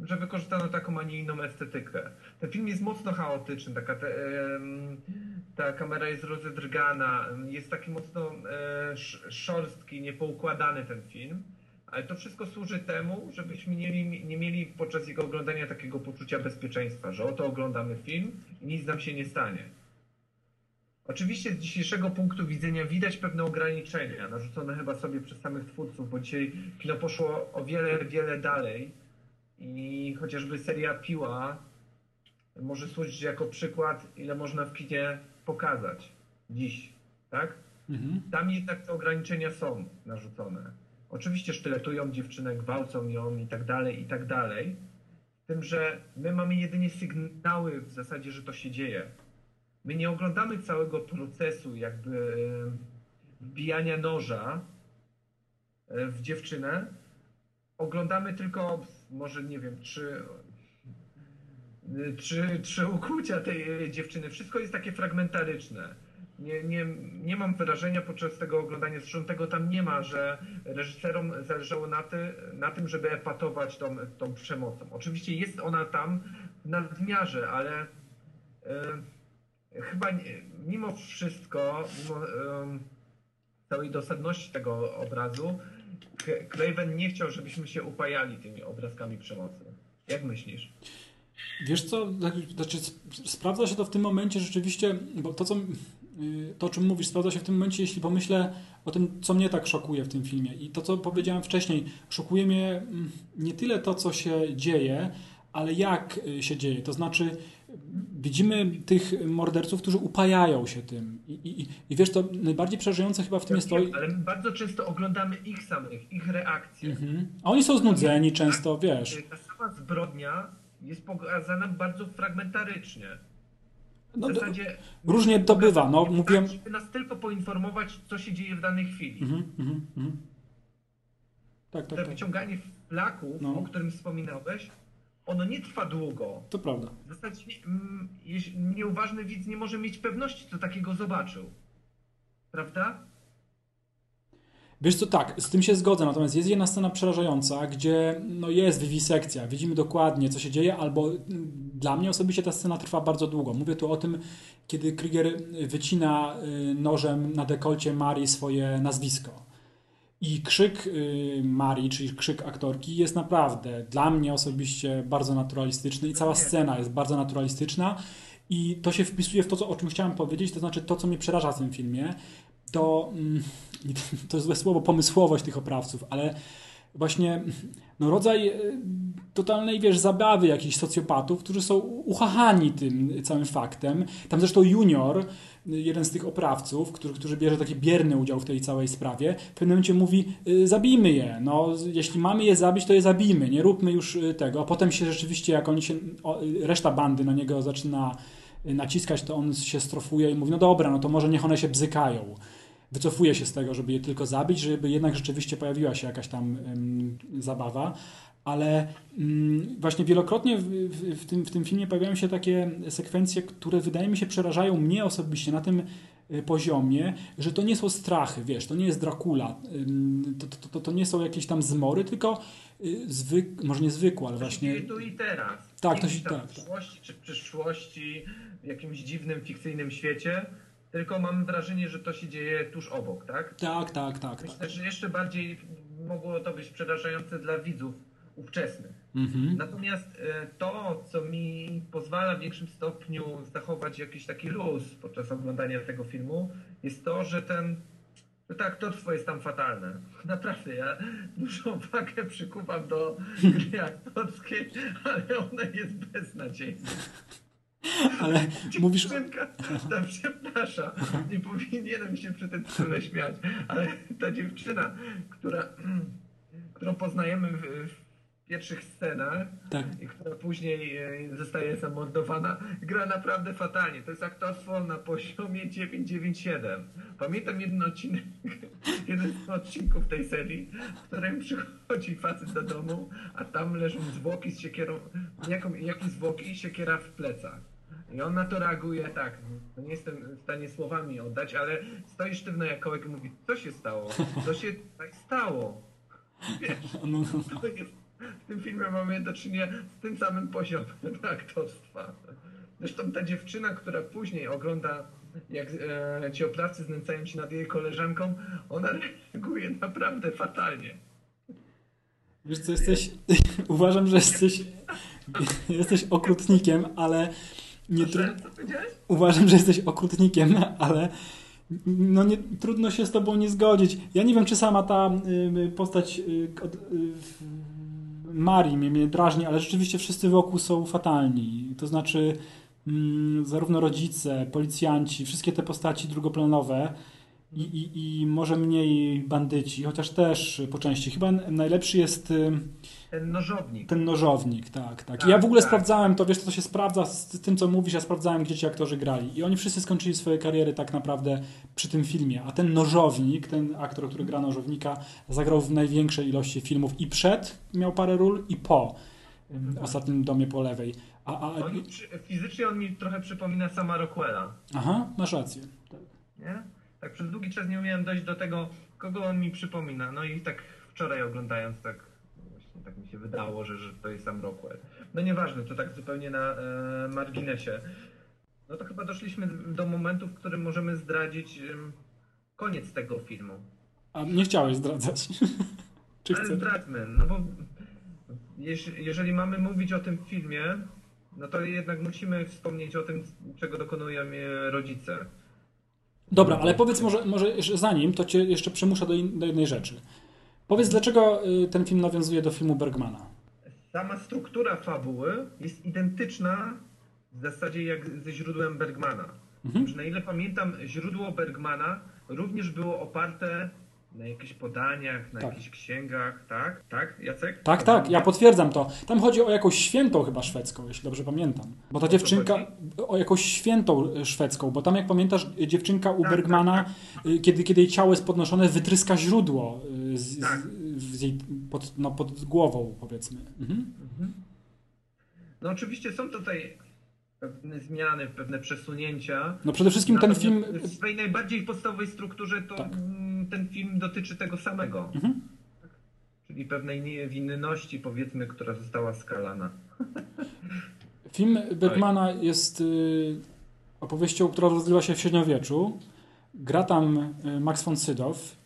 e, że wykorzystano taką, a nie inną estetykę. Ten film jest mocno chaotyczny, taka te, em, ta kamera jest rozedrgana, jest taki mocno e, sz- szorstki, niepoukładany ten film. Ale to wszystko służy temu, żebyśmy nie mieli, nie mieli podczas jego oglądania takiego poczucia bezpieczeństwa, że oto oglądamy film i nic nam się nie stanie. Oczywiście z dzisiejszego punktu widzenia widać pewne ograniczenia, narzucone chyba sobie przez samych twórców, bo dzisiaj kino poszło o wiele, wiele dalej i chociażby seria Piła może służyć jako przykład, ile można w kinie pokazać dziś, tak? Mhm. Tam jednak te ograniczenia są narzucone. Oczywiście sztyletują dziewczynę, gwałcą ją i tak dalej, i tak dalej. Tym, że my mamy jedynie sygnały w zasadzie, że to się dzieje. My nie oglądamy całego procesu jakby wbijania noża e, w dziewczynę. Oglądamy tylko może, nie wiem, trzy, trzy, trzy ukłucia tej e, dziewczyny. Wszystko jest takie fragmentaryczne. Nie, nie, nie mam wrażenia podczas tego oglądania, zresztą tego tam nie ma, że reżyserom zależało na, ty, na tym, żeby epatować tą, tą przemocą. Oczywiście jest ona tam w nadmiarze, ale e, chyba nie, mimo wszystko, mimo e, całej dosadności tego obrazu, Craven nie chciał, żebyśmy się upajali tymi obrazkami przemocy. Jak myślisz? Wiesz co, znaczy sp- sprawdza się to w tym momencie rzeczywiście, bo to co y, to, o czym mówisz, sprawdza się w tym momencie, jeśli pomyślę o tym, co mnie tak szokuje w tym filmie. I to, co powiedziałem wcześniej, szokuje mnie mm, nie tyle to, co się dzieje, ale jak y, się dzieje. To znaczy, widzimy tych morderców, którzy upajają się tym. I, i, i wiesz, to najbardziej przerażające chyba w tym jest to. Ale my bardzo często oglądamy ich samych, ich reakcje. Mhm. A oni są znudzeni często, wiesz. Ta sama zbrodnia jest pokazana bardzo fragmentarycznie. W No, to, zasadzie różnie to bywa, no, tak, mówiłem- żeby nas tylko poinformować, co się dzieje w danej chwili. mhm, mhm, mhm. Tak, tak, To tak. wyciąganie flaków, No. o którym wspominałeś, ono nie trwa długo. To prawda. W zasadzie nie- mm, jeśli- nieuważny widz nie może mieć pewności, co takiego zobaczył. Prawda? Wiesz co, tak, z tym się zgodzę, natomiast jest jedna scena przerażająca, gdzie no jest wiwisekcja, widzimy dokładnie, co się dzieje, albo mm, dla mnie osobiście ta scena trwa bardzo długo. Mówię tu o tym, kiedy Krieger wycina y, nożem na dekolcie Marii swoje nazwisko. I krzyk y, Marii, czyli krzyk aktorki, jest naprawdę dla mnie osobiście bardzo naturalistyczny i cała scena jest bardzo naturalistyczna. I to się wpisuje w to, co, o czym chciałem powiedzieć, to znaczy to, co mnie przeraża w tym filmie, to, mm, to złe słowo, pomysłowość tych oprawców, ale właśnie no, rodzaj e, totalnej, wiesz, zabawy jakichś socjopatów, którzy są uchachani tym całym faktem. Tam zresztą Junior, jeden z tych oprawców, który, który bierze taki bierny udział w tej całej sprawie, w pewnym momencie mówi, y, zabijmy je, no, jeśli mamy je zabić, to je zabijmy, nie róbmy już y, tego. A potem się rzeczywiście, jak oni się, y, reszta bandy na niego zaczyna y, naciskać, to on się strofuje i mówi, no dobra, no to może niech one się bzykają. Wycofuje się z tego, żeby je tylko zabić, żeby jednak rzeczywiście pojawiła się jakaś tam zabawa. Ale ym, właśnie wielokrotnie w, w, tym, w tym filmie pojawiają się takie sekwencje, które wydaje mi się przerażają mnie osobiście na tym y, poziomie, że to nie są strachy, wiesz, to nie jest Dracula, to, to, to, to nie są jakieś tam zmory, tylko y, zwyk, może nie zwykłe, ale właśnie tu i teraz. Tak, to się- tak, W tak. przyszłości czy w przyszłości, w jakimś dziwnym, fikcyjnym świecie, tylko mam wrażenie, że to się dzieje tuż obok, tak? tak, tak, tak. tak. Myślę, że jeszcze bardziej mogło to być przerażające dla widzów ówczesnych. Mhm. Natomiast e, to, co mi pozwala w większym stopniu zachować jakiś taki luz podczas oglądania tego filmu, jest to, że ten że to aktorstwo jest tam fatalne. Naprawdę, ja dużą wagę przykuwam do gry aktorskiej, ale ona jest beznadziejna. Ale mówisz, Dziewczynka, ta, przepraszam, nie powinienem się przy tym tyle śmiać, ale ta dziewczyna, która, którą poznajemy w pierwszych scenach tak, i która później e, zostaje zamordowana, gra naprawdę fatalnie. To jest aktorstwo na poziomie 997. Pamiętam jeden odcinek, jeden z odcinków tej serii, w którym przychodzi facet do domu, a tam leżą zwłoki z siekierą, jaką, jakieś zwłoki i siekiera w plecach. I on na to reaguje tak, no nie jestem w stanie słowami oddać, ale stoi sztywno jak kołek i mówi, co się stało? Co się tak stało? Wiesz, no, no. to jest, w tym filmie mamy do czynienia z tym samym poziomem aktorstwa. Zresztą ta dziewczyna, która później ogląda, jak e, ci oprawcy znęcają się nad jej koleżanką, ona reaguje naprawdę fatalnie. Wiesz co, jesteś, uważam, że jesteś, jesteś okrutnikiem, ale nie tru, uważam, że jesteś okrutnikiem, ale no nie, trudno się z tobą nie zgodzić. Ja nie wiem, czy sama ta y, postać y, od, y, Marii mnie, mnie drażni, ale rzeczywiście wszyscy wokół są fatalni. To znaczy mm, zarówno rodzice, policjanci, wszystkie te postaci drugoplanowe i, i, i może mniej bandyci, chociaż też po części. Chyba najlepszy jest... Y, Ten nożownik. ten nożownik, tak, tak. I Tak, ja w ogóle tak. sprawdzałem to, wiesz, to się sprawdza z tym, co mówisz, ja sprawdzałem, gdzie ci aktorzy grali. I oni wszyscy skończyli swoje kariery tak naprawdę przy tym filmie. A ten nożownik, ten aktor, który gra nożownika, zagrał w największej ilości filmów i przed miał parę ról i po ym, ostatnim domie po lewej. A, a, On, fizycznie on mi trochę przypomina sama Rockwella. aha, masz rację. Tak. Nie? Tak przez długi czas nie umiałem dojść do tego, kogo on mi przypomina. No i tak wczoraj oglądając, tak tak mi się wydało, że, że to jest sam Rockwell. No nieważne, to tak zupełnie na e, marginesie. No to chyba doszliśmy do momentu, w którym możemy zdradzić koniec tego filmu. A nie chciałeś zdradzać. Czy Ale chcesz? zdradźmy, no bo jeż, jeżeli mamy mówić o tym filmie, no to jednak musimy wspomnieć o tym, czego dokonują e, rodzice. Dobra, ale powiedz może, może zanim, to cię jeszcze przymusza do, in, do jednej rzeczy. Powiedz, dlaczego y, ten film nawiązuje do filmu Bergmana? Sama struktura fabuły jest identyczna w zasadzie jak ze źródłem Bergmana. Mhm. Że na ile pamiętam, źródło Bergmana również było oparte na jakichś podaniach, na Tak. jakichś księgach, tak? Tak, Jacek? Tak, tak, ja potwierdzam to. Tam chodzi o jakąś świętą chyba szwedzką, jeśli dobrze pamiętam. Bo ta dziewczynka, o jakąś świętą y, szwedzką, bo tam jak pamiętasz, dziewczynka u Tak, Bergmana, y, kiedy, kiedy jej ciało jest podnoszone, wytryska źródło y, z, Tak. z, jej pod, no, pod głową, powiedzmy. Mhm. No oczywiście są tutaj pewne zmiany, pewne przesunięcia. No przede wszystkim ten film... W swojej najbardziej podstawowej strukturze to Tak. mm, ten film dotyczy tego samego. Mhm. Czyli pewnej niewinności, powiedzmy, która została skalana. Film Bergmana jest y, opowieścią, która rozgrywa się w średniowieczu. Gra tam y, Max von Sydow,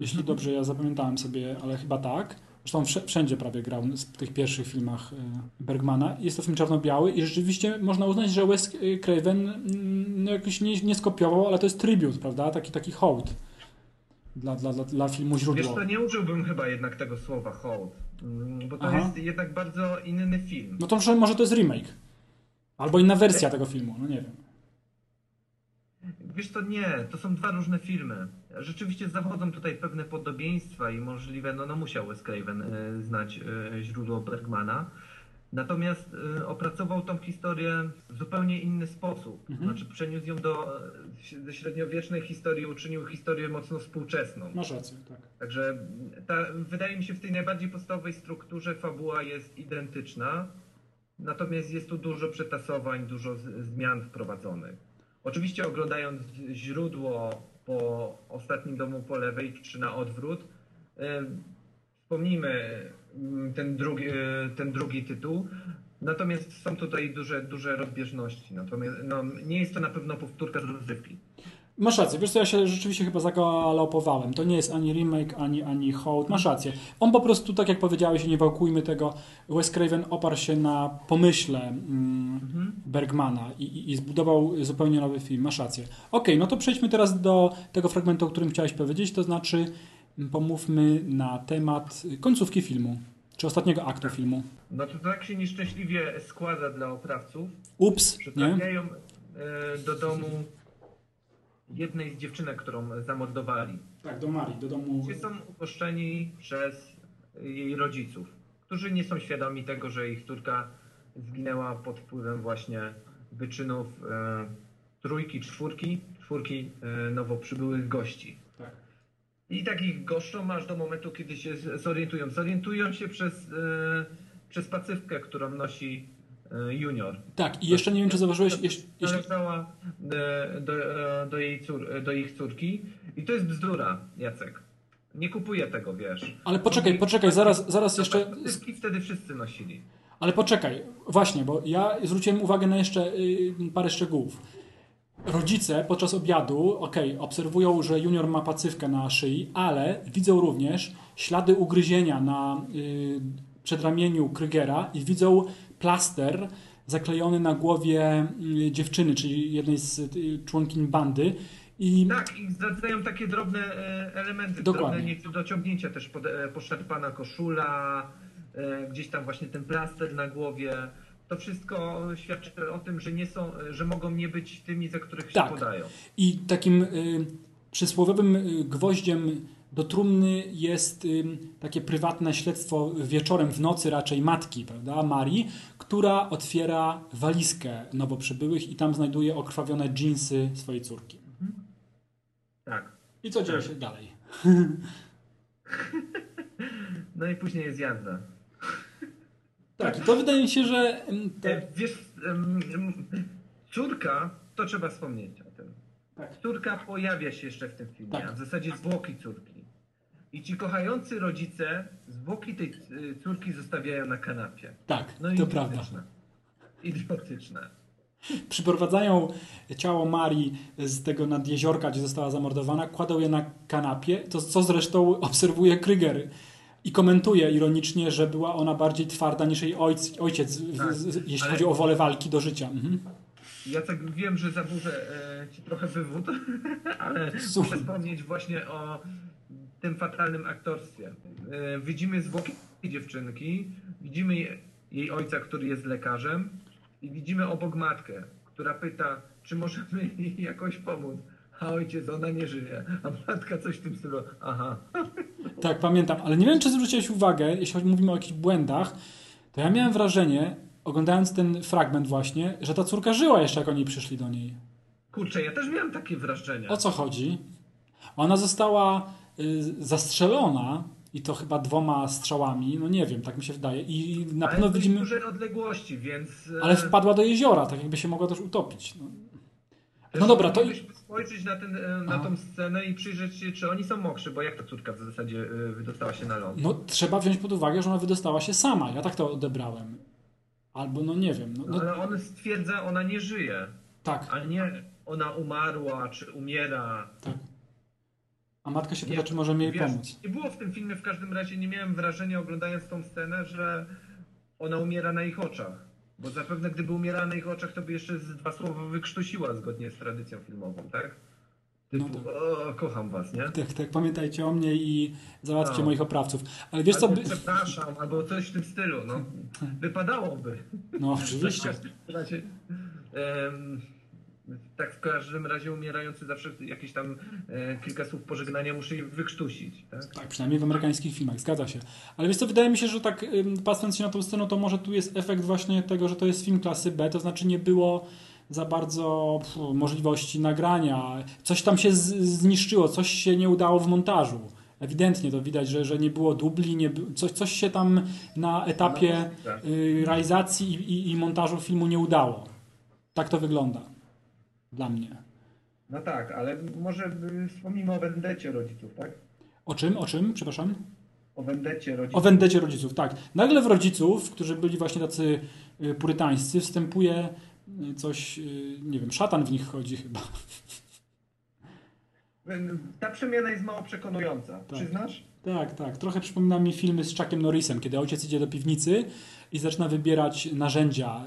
jeśli dobrze ja zapamiętałem sobie, ale chyba tak. Zresztą wsz- wszędzie prawie grał w tych pierwszych filmach y, Bergmana. Jest to film czarno-biały i rzeczywiście można uznać, że Wes y, Craven mm, no jakoś nie, nie skopiował, ale to jest tribut, prawda? Taki, taki hołd dla, dla, dla, dla filmu Wiesz, źródło. to nie użyłbym chyba jednak tego słowa hołd, mm, bo to Aha. jest jednak bardzo inny film. No to może- może to jest remake. Albo inna wersja tego filmu, no nie wiem. Wiesz to nie, to są dwa różne filmy. Rzeczywiście zachodzą tutaj pewne podobieństwa i możliwe, no, no musiał Wes Craven e, znać e, źródło Bergmana. Natomiast e, opracował tą historię w zupełnie inny sposób. Mhm. Znaczy przeniósł ją do ze średniowiecznej historii, uczynił historię mocno współczesną. Masz rację, tak. Także ta, wydaje mi się w tej najbardziej podstawowej strukturze fabuła jest identyczna, natomiast jest tu dużo przetasowań, dużo z, zmian wprowadzonych. Oczywiście oglądając źródło po ostatnim domu po lewej, czy na odwrót, wspomnijmy mm, ten drugi, e, ten drugi tytuł, natomiast są tutaj duże, duże rozbieżności. Natomiast no, nie jest to na pewno powtórka z rozrywki. Masz rację, wiesz co, ja się rzeczywiście chyba zagalopowałem. To nie jest ani remake, ani, ani hołd. Masz rację. On po prostu, tak jak powiedziałeś, nie wałkujmy tego, Wes Craven oparł się na pomyśle mm, Bergmana i, i, i zbudował zupełnie nowy film. Masz rację. Okej, no to przejdźmy teraz do tego fragmentu, o którym chciałeś powiedzieć, to znaczy mm, pomówmy na temat końcówki filmu, czy ostatniego aktu filmu. No to tak się nieszczęśliwie składa dla oprawców, Ups, że nie? e, do domu jednej z dziewczynek, którą zamordowali. Tak, do Marii, do domu... Gdzie są uposzczeni przez jej rodziców, którzy nie są świadomi tego, że ich córka zginęła pod wpływem właśnie wyczynów e, trójki, czwórki, czwórki e, nowo przybyłych gości. Tak. I takich goszczą aż do momentu, kiedy się zorientują. Zorientują się przez, e, przez pacywkę, którą nosi junior. Tak, i jeszcze nie wiem, czy zauważyłeś, jeśli, Należała e, do, e, do, jej cór, do ich córki. I to jest bzdura, Jacek. Nie kupuję tego, wiesz. Ale poczekaj, poczekaj, zaraz- zaraz jeszcze- Pacywki wtedy wszyscy nosili. Ale poczekaj, właśnie, bo ja zwróciłem uwagę na jeszcze y, parę szczegółów. Rodzice podczas obiadu, okej, obserwują, że junior ma pacywkę na szyi, ale widzą również ślady ugryzienia na y, przedramieniu Krygera i widzą plaster zaklejony na głowie y, dziewczyny, czyli jednej z y, członkiń bandy. I Tak, i zdradzają takie drobne e, elementy, Dokładnie. drobne niedociągnięcia też, pod, e, poszarpana koszula, e, gdzieś tam właśnie ten plaster na głowie. To wszystko świadczy o tym, że nie są, że mogą nie być tymi, za których Tak. się podają. I takim y, przysłowiowym y, gwoździem do trumny jest y, takie prywatne śledztwo wieczorem, w nocy raczej matki, prawda, Marii, która otwiera walizkę nowo przybyłych i tam znajduje okrwawione dżinsy swojej córki. Tak. I co dzieje się dalej? No i później jest jazda. Tak, i to wydaje mi się, że te, E, Wiesz, córka, to trzeba wspomnieć o tym. tak, Córka pojawia się jeszcze w tym filmie, Tak. a w zasadzie zwłoki córki. I ci kochający rodzice zwłoki tej y, córki zostawiają na kanapie. tak, No to idiotyczne. prawda. Idiotyczne. Przyprowadzają ciało Marii z tego nadjeziorka, gdzie została zamordowana, kładą je na kanapie, to co zresztą obserwuje Kryger. I komentuje ironicznie, że była ona bardziej twarda niż jej ojc, ojciec, w- Tak, z, jeśli chodzi o wolę walki do życia. Mhm. Jacek, wiem, że zaburzę e, ci trochę wywód, ale Słucham. muszę wspomnieć właśnie o tym fatalnym aktorstwie. E, widzimy zwłoki dziewczynki, widzimy je- jej ojca, który jest lekarzem i widzimy obok matkę, która pyta, czy możemy jej jakoś pomóc. A ojciec, ona nie żyje. A matka coś w tym stylu, aha. Tak, pamiętam, ale nie wiem, czy zwróciłeś uwagę, jeśli mówimy o jakichś błędach, to ja miałem wrażenie, oglądając ten fragment właśnie, że ta córka żyła jeszcze, jak oni przyszli do niej. Kurczę, ja też miałem takie wrażenie. O co chodzi? Ona została zastrzelona i to chyba dwoma strzałami, no nie wiem, tak mi się wydaje. I na pewno widzimy, dużej odległości, więc... e, ale wpadła do jeziora, tak jakby się mogła też utopić. No, no dobra, to spojrzeć na, ten, e, na tą scenę i przyjrzeć się, czy oni są mokrzy, bo jak ta córka w zasadzie e, wydostała się na ląd? no trzeba wziąć pod uwagę, że ona wydostała się sama. Ja tak to odebrałem. Albo no nie wiem. No, No, no, ale on stwierdza, ona nie żyje, tak, a nie ona umarła, czy umiera. tak. A matka się pyta, czy możemy jej wiesz, pomóc. Nie było w tym filmie w każdym razie, nie miałem wrażenia oglądając tą scenę, że ona umiera na ich oczach. Bo zapewne gdyby umierała na ich oczach, to by jeszcze z dwa słowa wykrztusiła zgodnie z tradycją filmową, tak? Typu, No tak. o, kocham was, nie? Tak, tak, pamiętajcie o mnie i załatwcie No. moich oprawców. Ale wiesz co, by... przepraszam, albo coś w tym stylu, no. Wypadałoby. no oczywiście. W razie, em, tak w każdym razie umierający zawsze jakieś tam e, kilka słów pożegnania muszę je wykrztusić, tak? Tak, przynajmniej w amerykańskich filmach, zgadza się. Ale wiesz co, wydaje mi się, że tak patrząc się na tą scenę, to może tu jest efekt właśnie tego, że to jest film klasy B, to znaczy nie było za bardzo pff, możliwości nagrania. Coś tam się z, zniszczyło, coś się nie udało w montażu. Ewidentnie to widać, że, że nie było dubli, nie, coś, coś się tam na etapie No, y, realizacji i, i, i montażu filmu nie udało. Tak to wygląda. Dla mnie. No tak, ale może y, wspomnimy o wendecie rodziców, tak? O czym? O czym? Przepraszam? O wendecie rodziców. O wendecie rodziców, tak. Nagle w rodziców, którzy byli właśnie tacy y, purytańscy, wstępuje y, coś, nie wiem, szatan w nich chodzi chyba. Ta przemiana jest mało przekonująca, Tak. przyznasz? Tak, tak. Trochę przypomina mi filmy z Chuckiem Norrisem, kiedy ojciec idzie do piwnicy i zaczyna wybierać narzędzia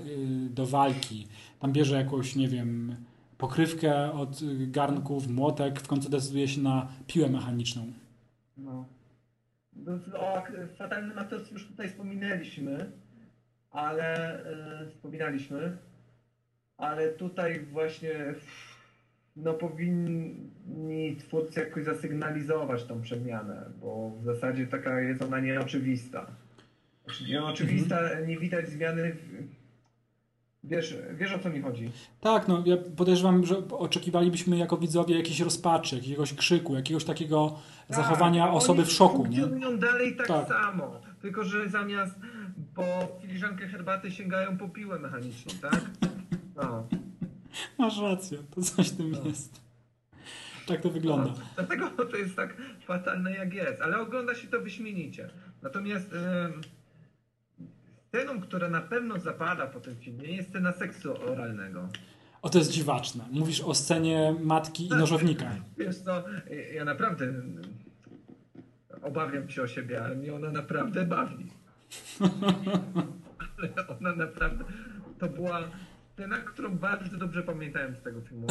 do walki. Tam bierze jakąś, nie wiem, pokrywkę od garnków, młotek, w końcu decyduje się na piłę mechaniczną. No. No, O fatalnym aktorstwie już tutaj wspominaliśmy, ale e, wspominaliśmy, ale tutaj właśnie no powinni twórcy jakoś zasygnalizować tą przemianę, bo w zasadzie taka jest ona nieoczywista. Znaczy, Nieoczywista, nie widać zmiany. W... Wiesz, wiesz o co mi chodzi? Tak, no ja podejrzewam, że oczekiwalibyśmy jako widzowie jakiejś rozpaczy, jakiegoś krzyku, jakiegoś takiego zachowania Tak, osoby oni w szoku, nie? funkcjonują dalej tak, Tak. samo, tylko że zamiast po filiżankę herbaty sięgają po piłę mechaniczną, tak? No. Masz rację, to coś w tym jest. Tak to wygląda. No, dlatego to jest tak fatalne jak jest, ale ogląda się to wyśmienicie. Natomiast ym, sceną, która na pewno zapada po tym filmie jest scena seksu oralnego. O, to jest dziwaczne. Mówisz o scenie matki i nożownika. Wiesz co, ja naprawdę obawiam się o siebie, ale mnie ona naprawdę bawi. Ale ona naprawdę, to była scena, którą bardzo dobrze pamiętałem z tego filmu.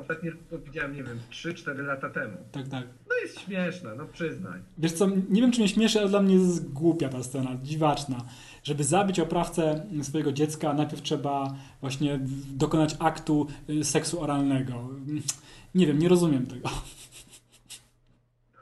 Ostatni raz to widziałem, nie wiem, 3-4 lata temu. Tak, tak. No jest śmieszna, no przyznaj. Wiesz co, nie wiem czy mnie śmieszy, ale dla mnie jest głupia ta scena, dziwaczna. Żeby zabić oprawcę swojego dziecka, najpierw trzeba właśnie dokonać aktu y, seksu oralnego. Nie wiem, nie rozumiem tego.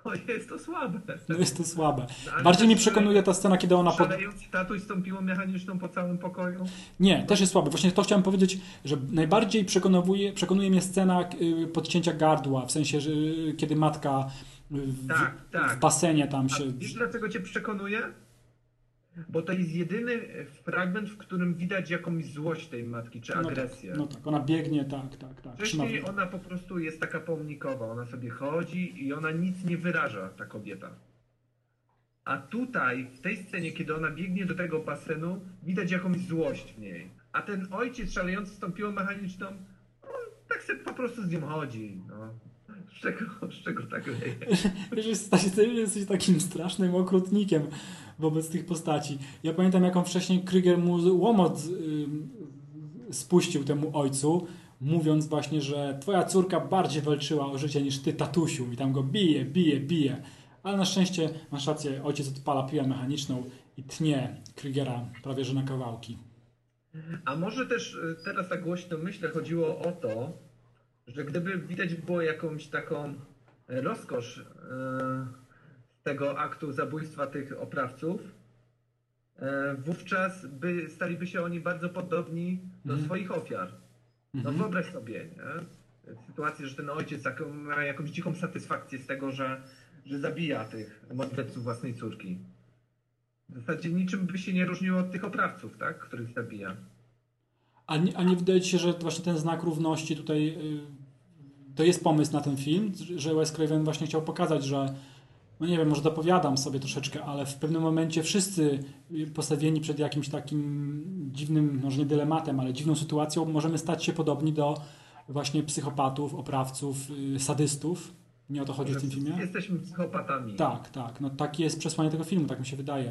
O, jest to słabe. No jest to słabe. Bardziej mi przekonuje ta scena, kiedy ona... Szalejący tatuś z tą piłą mechaniczną po całym pokoju. Nie, też jest słabe. Właśnie to chciałem powiedzieć, że najbardziej przekonuje, przekonuje mnie scena y, podcięcia gardła, w sensie, że y, kiedy matka w, Tak, tak. w basenie tam A się... wiesz dlaczego cię przekonuje? Bo to jest jedyny fragment, w którym widać jakąś złość tej matki, czy No tak, agresję. no tak, ona biegnie, tak, tak, tak. Trzyma... Wcześniej ona po prostu jest taka pomnikowa, ona sobie chodzi i ona nic nie wyraża, ta kobieta. A tutaj, w tej scenie, kiedy ona biegnie do tego basenu, widać jakąś złość w niej. A ten ojciec szalejący z tą piłą mechaniczną, on tak sobie po prostu z nią chodzi. No. Z czego, z czego tak leje? Wiesz, jesteś, ty jesteś takim strasznym okrutnikiem wobec tych postaci. Ja pamiętam, jak on wcześniej Kryger mu łomot y, spuścił temu ojcu. mówiąc właśnie, że twoja córka bardziej walczyła o życie niż ty, tatusiu. I tam go bije, bije, bije. Ale na szczęście, masz rację, ojciec odpala piłę mechaniczną i tnie Krygera prawie że na kawałki. A może też y, teraz tak głośno myślę, chodziło o to, że gdyby widać było jakąś taką rozkosz y, tego aktu zabójstwa tych oprawców, y, wówczas by, staliby się oni bardzo podobni do Mhm. swoich ofiar. No wyobraź sobie, nie? sytuację, że ten ojciec taką, ma jakąś dziką satysfakcję z tego, że, że zabija tych morderców własnej córki. W zasadzie niczym by się nie różniło od tych oprawców, tak? których zabija. A nie, a nie wydaje ci się, że właśnie ten znak równości tutaj y, to jest pomysł na ten film, że Wes Craven właśnie chciał pokazać, że no nie wiem, może dopowiadam sobie troszeczkę, ale w pewnym momencie wszyscy postawieni przed jakimś takim dziwnym, może nie dylematem, ale dziwną sytuacją, możemy stać się podobni do właśnie psychopatów, oprawców, y, sadystów. Nie o to chodzi w tym filmie? Jesteśmy psychopatami. Tak, tak. No takie jest przesłanie tego filmu, tak mi się wydaje.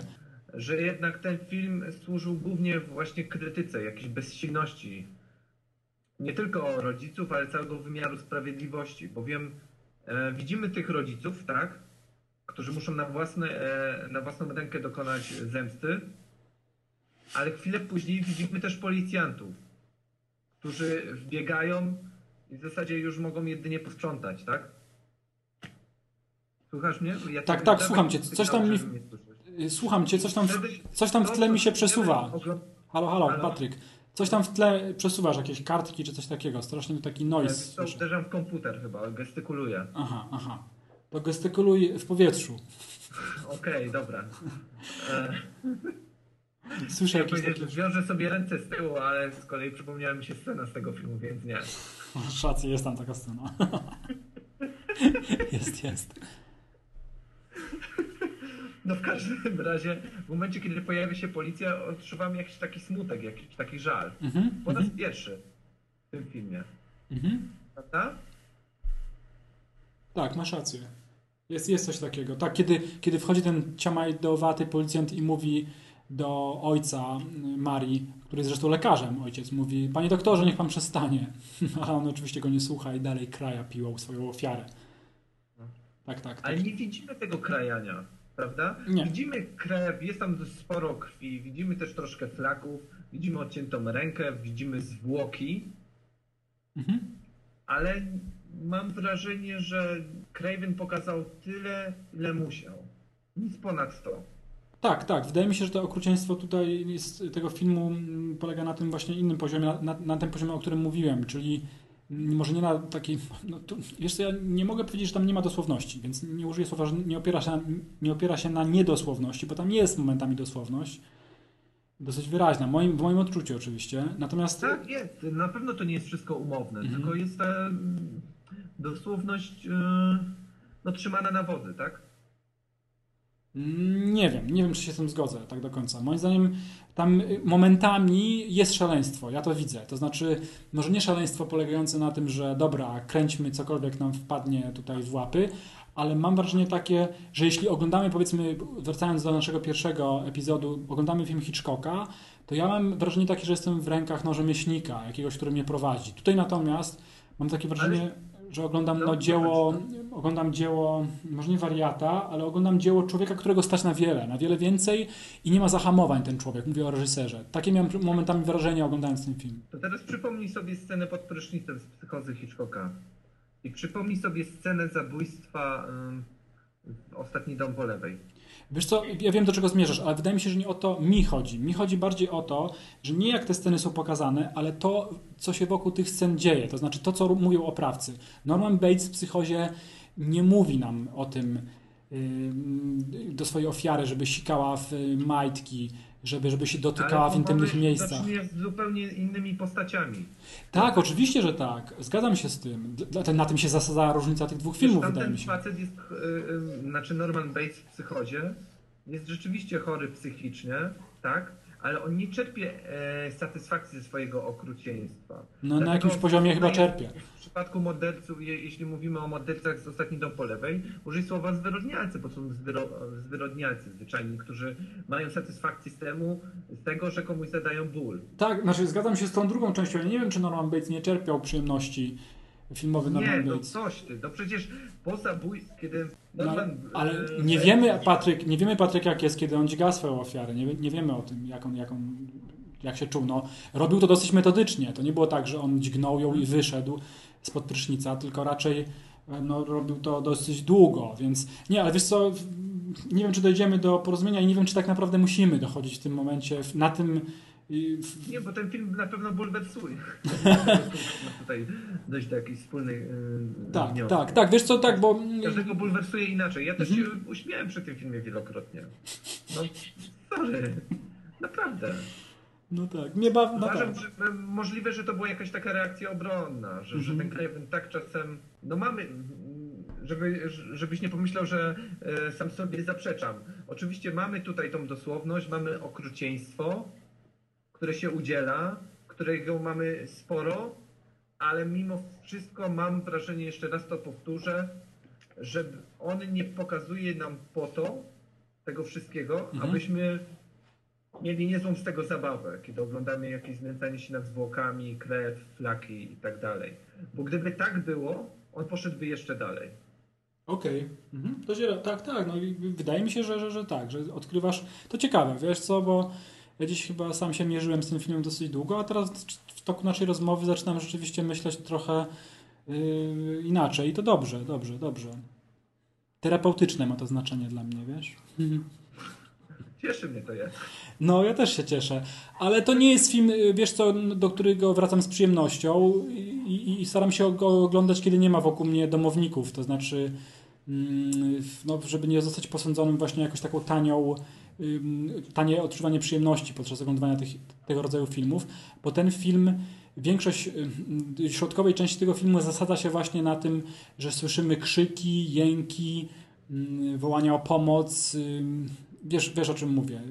Że jednak ten film służył głównie właśnie krytyce jakiejś bezsilności. Nie tylko rodziców, ale całego wymiaru sprawiedliwości. Bowiem e, widzimy tych rodziców, tak? Którzy muszą na, e, na własną rękę dokonać zemsty. Ale chwilę później widzimy też policjantów, którzy wbiegają i w zasadzie już mogą jedynie posprzątać, tak? Słuchasz mnie? Ja Tak, tak, pytam, słucham cię. Coś tam mi-. Y, Słucham cię, coś tam, w, coś tam w tle mi się przesuwa. Halo, halo, Halo? Patryk. Coś tam w tle przesuwasz, jakieś kartki czy coś takiego. Strasznie taki noise. To słyszę. uderzam w komputer chyba, gestykuluję. Aha, aha. To gestykuluj w powietrzu. Okej, dobra. E, Słyszę ja jakieś takie... wiążę sobie ręce z tyłu, ale z kolei przypomniała mi się scena z tego filmu, więc nie. Rację, jest tam taka scena. jest, jest. No w każdym razie, w momencie, kiedy pojawia się policja, odczuwam jakiś taki smutek, jakiś taki żal. Mhm, Po raz pierwszy w tym filmie. mhm. Prawda? Tak, masz rację. Jest, jest coś takiego. Tak, kiedy, kiedy wchodzi ten ciamajdowaty policjant i mówi do ojca y, Marii, który jest zresztą lekarzem, ojciec mówi, panie doktorze, niech pan przestanie. A on oczywiście go nie słucha i dalej kraja piłą swoją ofiarę. Tak, tak, tak. Ale nie widzimy tego krajania, prawda? Nie. Widzimy krew, jest tam dość sporo krwi, widzimy też troszkę flaków, widzimy odciętą rękę, widzimy zwłoki, Mhm. ale mam wrażenie, że Craven pokazał tyle, ile musiał. Nic ponad to. Tak, tak. Wydaje mi się, że to okrucieństwo tutaj jest, tego filmu mm, polega na tym właśnie innym poziomie, na, na, tym poziomie, o którym mówiłem, czyli mm, może nie na takiej. No, to, wiesz co, ja nie mogę powiedzieć, że tam nie ma dosłowności, więc nie użyję słowa, że nie opiera się na, nie opiera się na niedosłowności, bo tam jest momentami dosłowność. Dosyć wyraźna, w moim, w moim odczuciu oczywiście. Natomiast. Tak, jest. Na pewno to nie jest wszystko umowne, Mhm. tylko jest ta mm, dosłowność yy, no, trzymana na wodzy, tak? Mm, Nie wiem, nie wiem, czy się z tym zgodzę tak do końca. Moim zdaniem tam y, momentami jest szaleństwo, ja to widzę. To znaczy, może nie szaleństwo polegające na tym, że dobra, kręćmy cokolwiek nam wpadnie tutaj w łapy, ale mam wrażenie takie, że jeśli oglądamy, powiedzmy, wracając do naszego pierwszego epizodu, oglądamy film Hitchcocka, to ja mam wrażenie takie, że jestem w rękach no, rzemieślnika, jakiegoś, który mnie prowadzi. Tutaj natomiast mam takie wrażenie, że oglądam no, dzieło, oglądam dzieło, może nie wariata, ale oglądam dzieło człowieka, którego stać na wiele, na wiele więcej i nie ma zahamowań ten człowiek, mówię o reżyserze. Takie miałem momentami wrażenie oglądając ten film. To teraz przypomnij sobie scenę pod prysznicem z psychozy Hitchcocka. I przypomnij sobie scenę zabójstwa w Ostatni dom po lewej. Wiesz co, ja wiem do czego zmierzasz, ale wydaje mi się, że nie o to mi chodzi. Mi chodzi bardziej o to, że nie jak te sceny są pokazane, ale to, co się wokół tych scen dzieje, to znaczy to, co mówią oprawcy. Norman Bates w psychozie nie mówi nam o tym do swojej ofiary, żeby sikała w majtki, żeby, żeby się dotykała w intymnych miejscach. z zupełnie innymi postaciami. Tak, oczywiście, że tak. Zgadzam się z tym. Na tym się zasadza różnica tych dwóch filmów, wydaje mi się. facet jest, y, y, znaczy Norman Bates w psychozie, jest rzeczywiście chory psychicznie, tak? ale on nie czerpie e, satysfakcji ze swojego okrucieństwa. No na Dlatego jakimś poziomie chyba czerpie. W przypadku morderców, je, jeśli mówimy o mordercach z ostatni dom po lewej, użyj słowa zwyrodnialcy, bo są zwyro, zwyrodnialcy zwyczajni, którzy mają satysfakcję z, temu, z tego, że komuś zadają ból. Tak, znaczy zgadzam się z tą drugą częścią. Ja nie wiem, czy Norman Bates nie czerpiał przyjemności filmowy Nie, Norman no Bates. coś ty, no przecież po zabójstwie, kiedy No, Norman... ale e, nie wiemy, Patryk, nie wiemy, Patryk, jak jest, kiedy on dźga swoją ofiarę. Nie, nie wiemy o tym, jak on, jak on jak się czuł. No, robił to dosyć metodycznie. To nie było tak, że on dźgnął ją i wyszedł spod prysznica, tylko raczej e, no, robił to dosyć długo, więc nie, ale wiesz co, nie wiem, czy dojdziemy do porozumienia i nie wiem, czy tak naprawdę musimy dochodzić w tym momencie, na tym... w- Nie, bo ten film na pewno bulwersuje. tutaj dojść do jakiejś wspólnej yy, Tak, wniosku. tak, tak, wiesz co, tak, bo... Każdego bulwersuje inaczej. Ja też Mhm. się uśmiałem przy tym filmie wielokrotnie. No, sorry. Naprawdę. No tak, baw... no Uważam, tak. że e, możliwe, że to była jakaś taka reakcja obronna, że, że Mhm. ten Craven tak czasem, no mamy, żeby, żebyś nie pomyślał, że e, sam sobie zaprzeczam. Oczywiście mamy tutaj tą dosłowność, mamy okrucieństwo, które się udziela, którego mamy sporo, ale mimo wszystko mam wrażenie, jeszcze raz to powtórzę, że on nie pokazuje nam po to tego wszystkiego, Mhm. abyśmy mieli niezłą z tego zabawę, kiedy oglądamy jakieś znęcanie się nad zwłokami, krew, flaki i tak dalej. Bo gdyby tak było, on poszedłby jeszcze dalej. Okej, mhm. to się, tak, tak, no i wydaje mi się, że, że, że tak, że odkrywasz, to ciekawe, wiesz co, bo ja dziś chyba sam się mierzyłem z tym filmem dosyć długo, a teraz w toku naszej rozmowy zaczynam rzeczywiście myśleć trochę yy, inaczej i to dobrze, dobrze, dobrze. Terapeutyczne ma to znaczenie dla mnie, wiesz? Cieszy mnie to jest. No, ja też się cieszę. Ale to nie jest film, y, wiesz co, do którego wracam z przyjemnością i, i, staram się go oglądać, kiedy nie ma wokół mnie domowników. To znaczy, mm, no, żeby nie zostać posądzonym właśnie jakąś taką tanią, tanie odczuwanie przyjemności podczas oglądania tych, tego rodzaju filmów, bo ten film, większość ym, środkowej części tego filmu zasadza się właśnie na tym, że słyszymy krzyki, jęki, ym, wołania o pomoc. Wiesz, wiesz o czym mówię.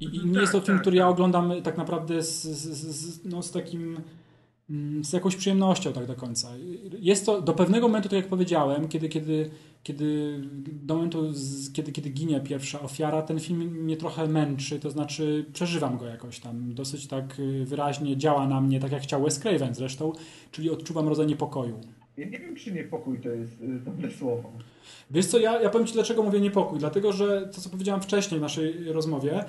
I, i nie Tak, jest to film, tak, który ja tak. oglądam tak naprawdę z, z, z, no, z takim mm, z jakąś przyjemnością tak do końca. Jest to do pewnego momentu, tak jak powiedziałem, kiedy, kiedy, kiedy do momentu, z, kiedy, kiedy ginie pierwsza ofiara, ten film mnie trochę męczy, to znaczy przeżywam go jakoś tam, dosyć tak y, wyraźnie działa na mnie, tak jak chciał Wes Craven zresztą, czyli odczuwam rodzaj niepokoju. Ja nie wiem, czy niepokój to jest y, dobre słowo. Wiesz co, ja, ja powiem Ci dlaczego mówię niepokój. Dlatego, że to co powiedziałem wcześniej w naszej rozmowie,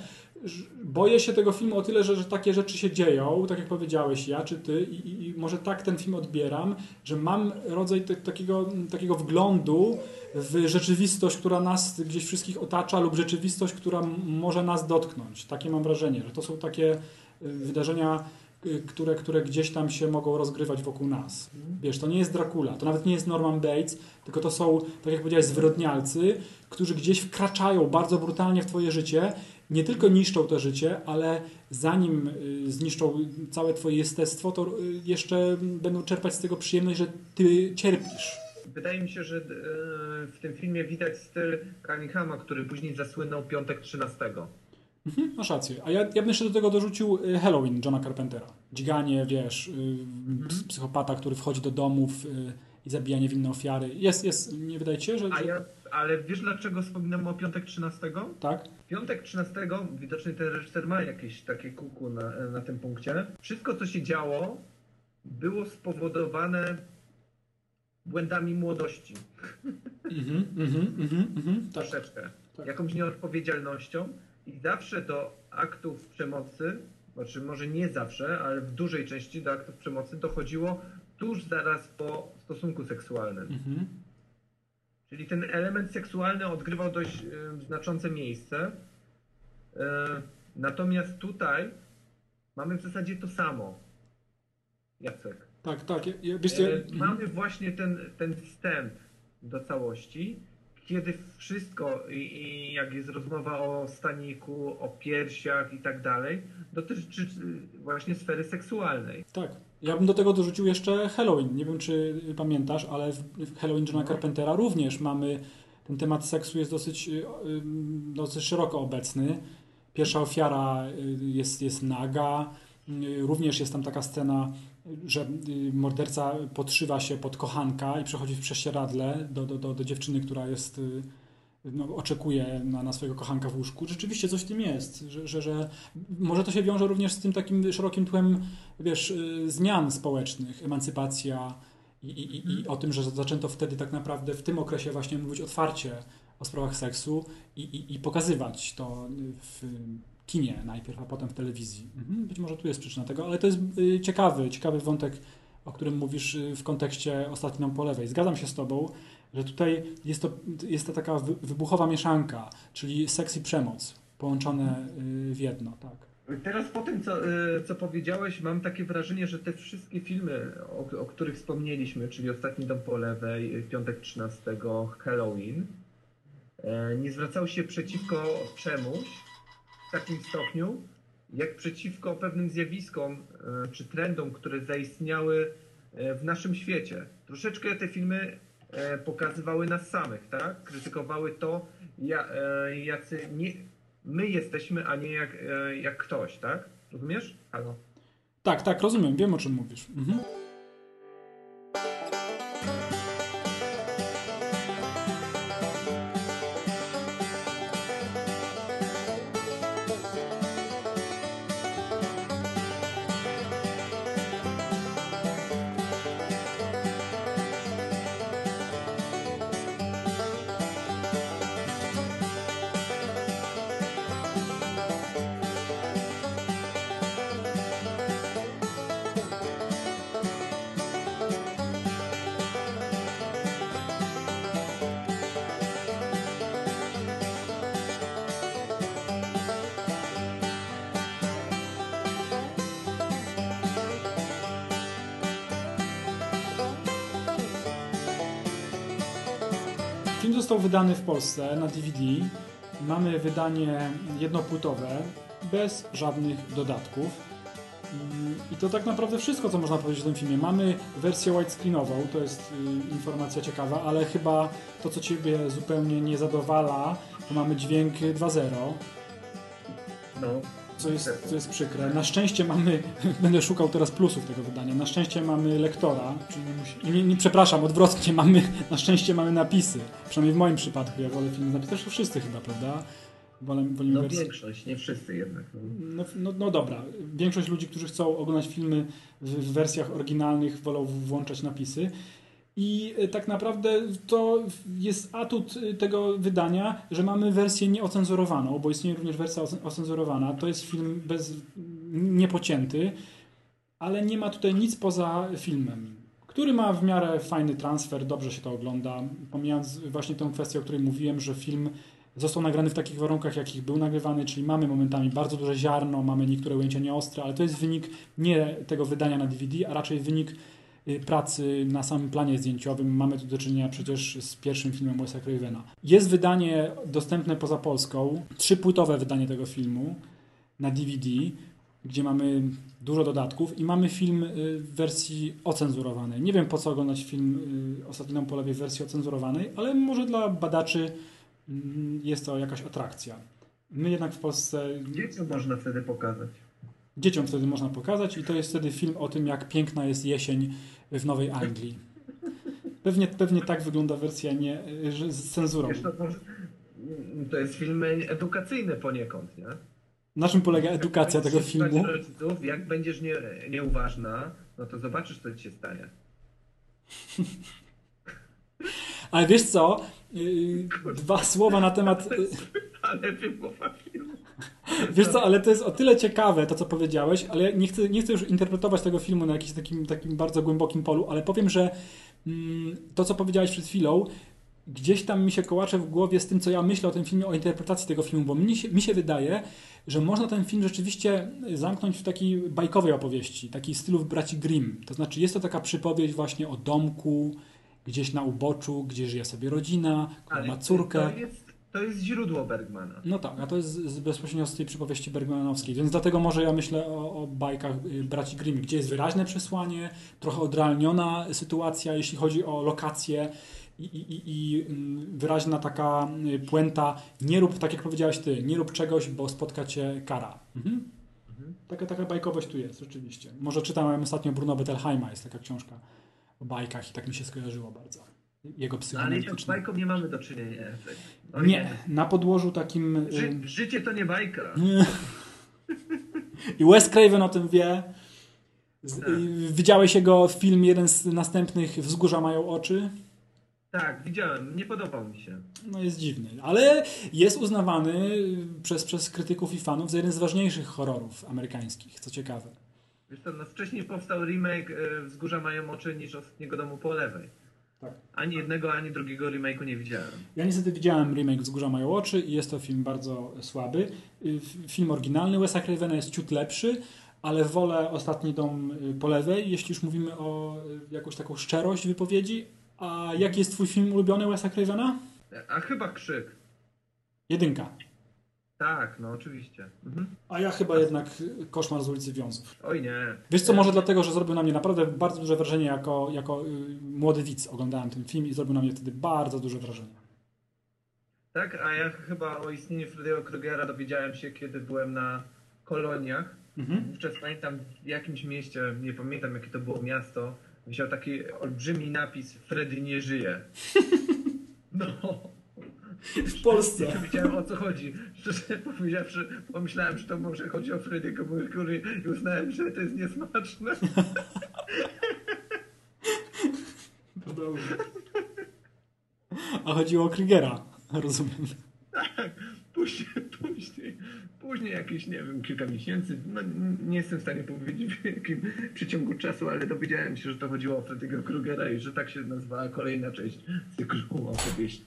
boję się tego filmu o tyle, że, że takie rzeczy się dzieją, tak jak powiedziałeś ja czy Ty i, i, może tak ten film odbieram, że mam rodzaj te, takiego, takiego wglądu w rzeczywistość, która nas gdzieś wszystkich otacza lub rzeczywistość, która może nas dotknąć. Takie mam wrażenie, że to są takie y, wydarzenia, które, które gdzieś tam się mogą rozgrywać wokół nas. Wiesz, to nie jest Dracula, to nawet nie jest Norman Bates, tylko to są, tak jak powiedziałeś, zwyrodnialcy, którzy gdzieś wkraczają bardzo brutalnie w twoje życie, nie tylko niszczą to życie, ale zanim y, zniszczą całe twoje jestestwo, to y, jeszcze będą czerpać z tego przyjemność, że ty cierpisz. Wydaje mi się, że w tym filmie widać styl Cunninghama, który później zasłynął Piątek 13. Mhm, masz rację. A ja, ja bym jeszcze do tego dorzucił y, Halloween Johna Carpentera. Dźganie, wiesz, y, ps- psychopata, który wchodzi do domów y, i zabija niewinne ofiary. Jest, jest, nie wydaje ci się, że... Ja, ale wiesz dlaczego wspominam o Piątek 13? Tak? Piątek 13, widocznie ten reżyser ma jakieś takie kuku na, na tym punkcie. Wszystko, co się działo, było spowodowane błędami młodości. Mhm, mhm, mhm, mhm, tak. Troszeczkę. Tak. Jakąś nieodpowiedzialnością i zawsze do aktów przemocy, znaczy może nie zawsze, ale w dużej części do aktów przemocy dochodziło tuż zaraz po stosunku seksualnym. Mhm. Czyli ten element seksualny odgrywał dość e, znaczące miejsce. E, natomiast tutaj mamy w zasadzie to samo. Jacek. Tak, tak. Ja, ja, E, mamy właśnie ten, ten wstęp do całości, kiedy wszystko, i, i jak jest rozmowa o staniku, o piersiach i tak dalej, dotyczy właśnie sfery seksualnej. Tak. Ja bym do tego dorzucił jeszcze Halloween. Nie wiem, czy pamiętasz, ale w Halloween Johna No. Carpentera również mamy ten temat seksu jest dosyć, y, y, dosyć szeroko obecny. pierwsza ofiara y, jest, jest naga. Również jest tam taka scena, że y, morderca podszywa się pod kochanka i przechodzi w prześcieradle do, do, do, do dziewczyny, która jest y, no, oczekuje na, na swojego kochanka w łóżku. Rzeczywiście coś w tym jest, że, że, że może to się wiąże również z tym takim szerokim tłem, wiesz, y, zmian społecznych, emancypacja i, i, i, i o tym, że zaczęto wtedy tak naprawdę w tym okresie właśnie mówić otwarcie o sprawach seksu i, i, i pokazywać to w kinie najpierw, a potem w telewizji. Mhm, być może tu jest przyczyna tego, ale to jest y, ciekawy, ciekawy wątek, o którym mówisz y, w kontekście ostatnim po lewej. Zgadzam się z tobą, że tutaj jest to, jest to taka wy- wybuchowa mieszanka, czyli seks i przemoc połączone y, w jedno, tak. Teraz po tym, co, co powiedziałeś, mam takie wrażenie, że te wszystkie filmy, o, o których wspomnieliśmy, czyli Ostatni Dom po lewej, Piątek 13, Halloween, e, nie zwracały się przeciwko czemuś takim stopniu, jak przeciwko pewnym zjawiskom e, czy trendom, które zaistniały e, w naszym świecie. Troszeczkę te filmy e, pokazywały nas samych, tak? Krytykowały to, ja, jacy nie, my jesteśmy, a nie jak, jak ktoś, tak? Rozumiesz? Halo. Tak, tak, rozumiem, wiem o czym mówisz. Mhm. Wydany w Polsce na DVD. Mamy wydanie jednopłytowe, bez żadnych dodatków. Mm, I to tak naprawdę wszystko, co można powiedzieć o tym filmie. Mamy wersję widescreenową, to jest y, informacja ciekawa, ale chyba to, co Ciebie zupełnie nie zadowala, to mamy dźwięk 2.0, No, co jest, co jest przykre. Na szczęście mamy, będę szukał teraz plusów tego wydania, na szczęście mamy lektora, czyli nie musi, nie, nie, przepraszam, odwrotnie, mamy, na szczęście mamy napisy. Przynajmniej w moim przypadku, ja wolę film z napisem, zresztą wszyscy chyba, prawda? Wolę, wolimy no wersję- większość, nie wszyscy jednak. No. no, no, no dobra, większość ludzi, którzy chcą oglądać filmy w, w wersjach oryginalnych, wolą włączać napisy. I y, tak naprawdę to jest atut y, tego wydania, że mamy wersję nieocenzurowaną, bo istnieje również wersja oce- ocenzurowana. To jest film bez, niepocięty, ale nie ma tutaj nic poza filmem, który ma w miarę fajny transfer, dobrze się to ogląda. Pomijając właśnie tę kwestię, o której mówiłem, że film został nagrany w takich warunkach, jakich był nagrywany, czyli mamy momentami bardzo duże ziarno, mamy niektóre ujęcia nieostre, ale to jest wynik nie tego wydania na DVD, a raczej wynik pracy na samym planie zdjęciowym. Mamy tu do czynienia przecież z pierwszym filmem Wes'a Cravena. Jest wydanie dostępne poza Polską, trzypłytowe wydanie tego filmu na DVD, gdzie mamy dużo dodatków i mamy film y, w wersji ocenzurowanej. Nie wiem po co oglądać film y, Ostatnią po lewej w wersji ocenzurowanej, ale może dla badaczy mm, jest to jakaś atrakcja. My jednak w Polsce Dzieciom można wtedy pokazać. dzieciom wtedy można pokazać i to jest wtedy film o tym, jak piękna jest jesień w Nowej Anglii. Pewnie, pewnie tak wygląda wersja nie, z cenzurą. Wiesz, to, jest film edukacyjny poniekąd, nie? Na czym polega edukacja tego filmu? Rodziców, jak będziesz nie, nieuważna, no to zobaczysz, co ci się stanie. Ale wiesz co? Yy, Dwa słowa na temat. yy, Ale wybucha film. Wiesz co, ale to jest o tyle ciekawe, to co powiedziałeś, ale nie chcę, nie chcę już interpretować tego filmu na jakimś takim, takim bardzo głębokim polu, ale powiem, że mm, to, co powiedziałeś przed chwilą, gdzieś tam mi się kołacze w głowie z tym, co ja myślę o tym filmie, o interpretacji tego filmu, bo mi się, mi się wydaje, że można ten film rzeczywiście zamknąć w takiej bajkowej opowieści, takiej stylu w braci Grimm. To znaczy jest to taka przypowieść właśnie o domku, gdzieś na uboczu, gdzie żyje sobie rodzina, która ma córkę. To jest, to jest źródło Bergmana. No tak, a to jest z, bezpośrednio z tej przypowieści Bergmanowskiej, więc dlatego może ja myślę o, o bajkach y, braci Grimm, gdzie jest wyraźne przesłanie, trochę odrealniona sytuacja, jeśli chodzi o lokacje i, i, i, mm, wyraźna taka y, puenta, nie rób, tak jak powiedziałeś ty, nie rób czegoś, bo spotka cię kara. Mhm. Taka, taka bajkowość tu jest, rzeczywiście. Może czytałem ostatnio Bruno Bettelheima, jest taka książka o bajkach i tak mi się skojarzyło bardzo. Jego No, ale z bajką nie mamy do czynienia. Nie, na podłożu takim... y, Ży, życie to nie bajka. I Wes Craven o tym wie. Z, Tak. y, Widziałeś jego film, jeden z następnych, Wzgórza mają oczy? Tak, widziałem, nie podobał mi się. No jest dziwny, ale jest uznawany przez, przez krytyków i fanów za jeden z ważniejszych horrorów amerykańskich, co ciekawe. Wiesz co, no wcześniej powstał remake e, Wzgórza mają oczy niż Ostatniego domu po lewej. Tak. Ani jednego, ani drugiego remake'u nie widziałem. Ja niestety widziałem remake Wzgórza mają oczy i jest to film bardzo słaby. Y, Film oryginalny Wes'a Cravena jest ciut lepszy, ale wolę Ostatni dom y, po lewej, jeśli już mówimy o y, jakąś taką szczerość wypowiedzi. A jaki jest twój film ulubiony Wes'a Cravena? A chyba krzyk. Jedynka. Tak, no oczywiście. Mhm. A ja chyba jednak Koszmar z ulicy Wiązów. Oj nie. Wiesz co, może dlatego, że zrobił na mnie naprawdę bardzo duże wrażenie jako, jako y, młody widz. Oglądałem ten film i zrobił na mnie wtedy bardzo duże wrażenie. Tak, a ja chyba o istnieniu Freddy'ego Krugera dowiedziałem się, kiedy byłem na koloniach. Mhm. Wówczas pamiętam w jakimś mieście, nie pamiętam jakie to było miasto, wisiał taki olbrzymi napis Freddy nie żyje. W Polsce. Nie wiedziałem o co chodzi. Szczerze powiedziawszy, pomyślałem, że to może chodzi o Freddy'ego Mercury i uznałem, że to jest niesmaczne. A chodziło o Krygera, rozumiem. Później, później, później jakieś, nie wiem, kilka miesięcy, no nie jestem w stanie powiedzieć w jakim przeciągu czasu, ale dowiedziałem się, że to chodziło o Freddy'ego Krugera i że tak się nazywała kolejna część cyklu opowieści.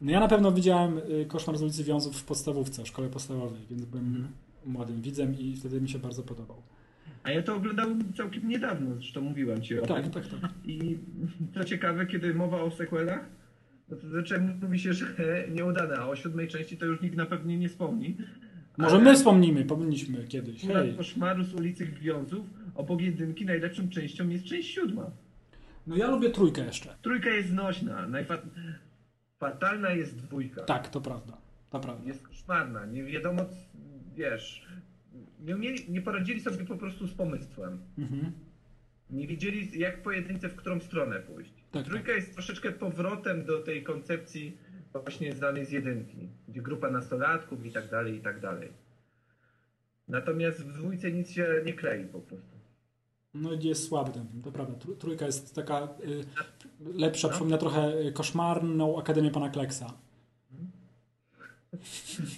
No ja na pewno widziałem y, Koszmar z ulicy Wiązów w podstawówce, w szkole podstawowej, więc byłem młodym widzem i wtedy mi się bardzo podobał. A ja to oglądałem całkiem niedawno, zresztą mówiłem ci o Tak, tym. tak, tak. I co ciekawe, kiedy mowa o sequelach, no to zazwyczaj mówi się, że nieudane, a o siódmej części to już nikt na pewno nie wspomni. Może Ale my wspomnimy, powinniśmy kiedyś. Hej. Koszmaru z ulicy Gwiazdów, obok jedynki najlepszą częścią jest część siódma. No ja lubię trójkę jeszcze. Trójka jest znośna, najfa... fatalna jest dwójka. Tak, to prawda. To prawda. Jest koszmarna, nie wiadomo, wiesz, nie, umieli, nie poradzili sobie po prostu z pomysłem. Mhm. Nie wiedzieli jak pojedynce w którą stronę pójść. Tak, Trójka jest troszeczkę powrotem do tej koncepcji właśnie znanej z jedynki, gdzie grupa nastolatków i tak dalej, i tak dalej. Natomiast w dwójce nic się nie klei po prostu. No i jest słaby ten film, to prawda. Tró- Trójka jest taka y, lepsza, No. przypomina trochę y, koszmarną Akademię Pana Kleksa.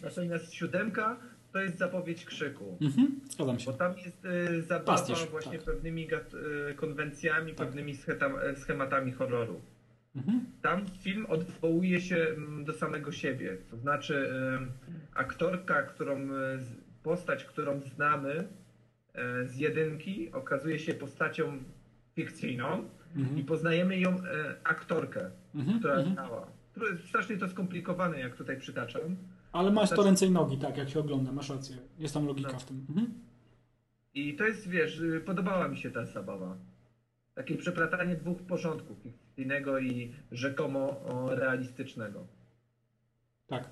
Natomiast siódemka to jest zapowiedź krzyku. Mhm, zgadzam się. Bo tam jest y, zabawa Pastisz, właśnie tak. pewnymi gat, y, konwencjami, pewnymi schetam, e, schematami horroru. Mhm. Tam film odwołuje się mm, do samego siebie. To znaczy y, aktorka, którą, y, postać, którą znamy z jedynki, okazuje się postacią fikcyjną i poznajemy ją y, aktorkę, Mhm, która mhm. Które- Strasznie to skomplikowane, jak tutaj przytaczam. Ale masz to Znaczy- ręce i nogi, tak, jak się ogląda, masz rację. Jest tam logika No. w tym. Mhm. I to jest, wiesz, y, podobała mi się ta zabawa. Takie przeplatanie dwóch porządków, fikcyjnego i rzekomo realistycznego. Tak.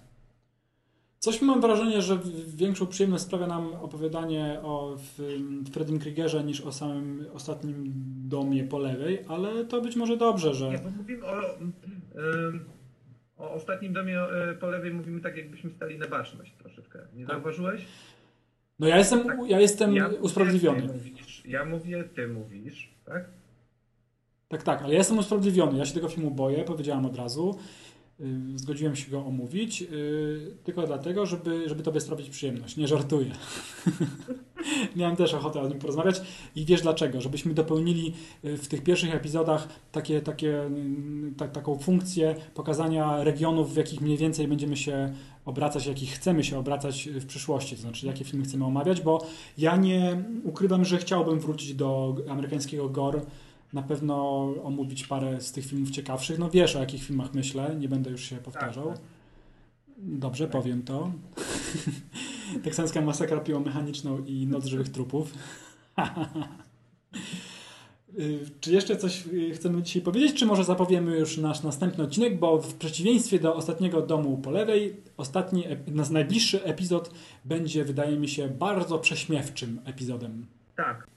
Coś mam wrażenie, że większą przyjemność sprawia nam opowiadanie o Freddym Kriegerze niż o samym ostatnim domie po lewej, ale to być może dobrze, Nie, że. bo mówimy o, o ostatnim domie y, po lewej, mówimy tak, jakbyśmy stali na baczność troszeczkę. Nie Tak. zauważyłeś? No ja jestem, Tak. ja jestem Ja usprawiedliwiony. Mówisz, ja mówię, ty mówisz, tak? Tak, tak, ale ja jestem usprawiedliwiony. Ja się tego filmu boję, powiedziałem od razu. Yy, Zgodziłem się go omówić, yy, tylko dlatego, żeby, żeby tobie sprawić przyjemność. Nie żartuję. Miałem też ochotę o nim porozmawiać i wiesz dlaczego? Żebyśmy dopełnili yy, w tych pierwszych epizodach takie, takie, ta, taką funkcję pokazania regionów, w jakich mniej więcej będziemy się obracać, jakich chcemy się obracać w przyszłości, to znaczy jakie filmy chcemy omawiać, bo ja nie ukrywam, że chciałbym wrócić do amerykańskiego gore, na pewno omówić parę z tych filmów ciekawszych. No wiesz, o jakich filmach myślę, nie będę już się powtarzał. tak. Dobrze, powiem to. Teksańska masakra piłą mechaniczną i Noc żywych trupów. Y, Czy jeszcze coś y, chcemy dzisiaj powiedzieć, czy może zapowiemy już nasz następny odcinek, bo w przeciwieństwie do ostatniego domu po lewej, ostatni, ep- nas- najbliższy epizod będzie, wydaje mi się, bardzo prześmiewczym epizodem. Tak.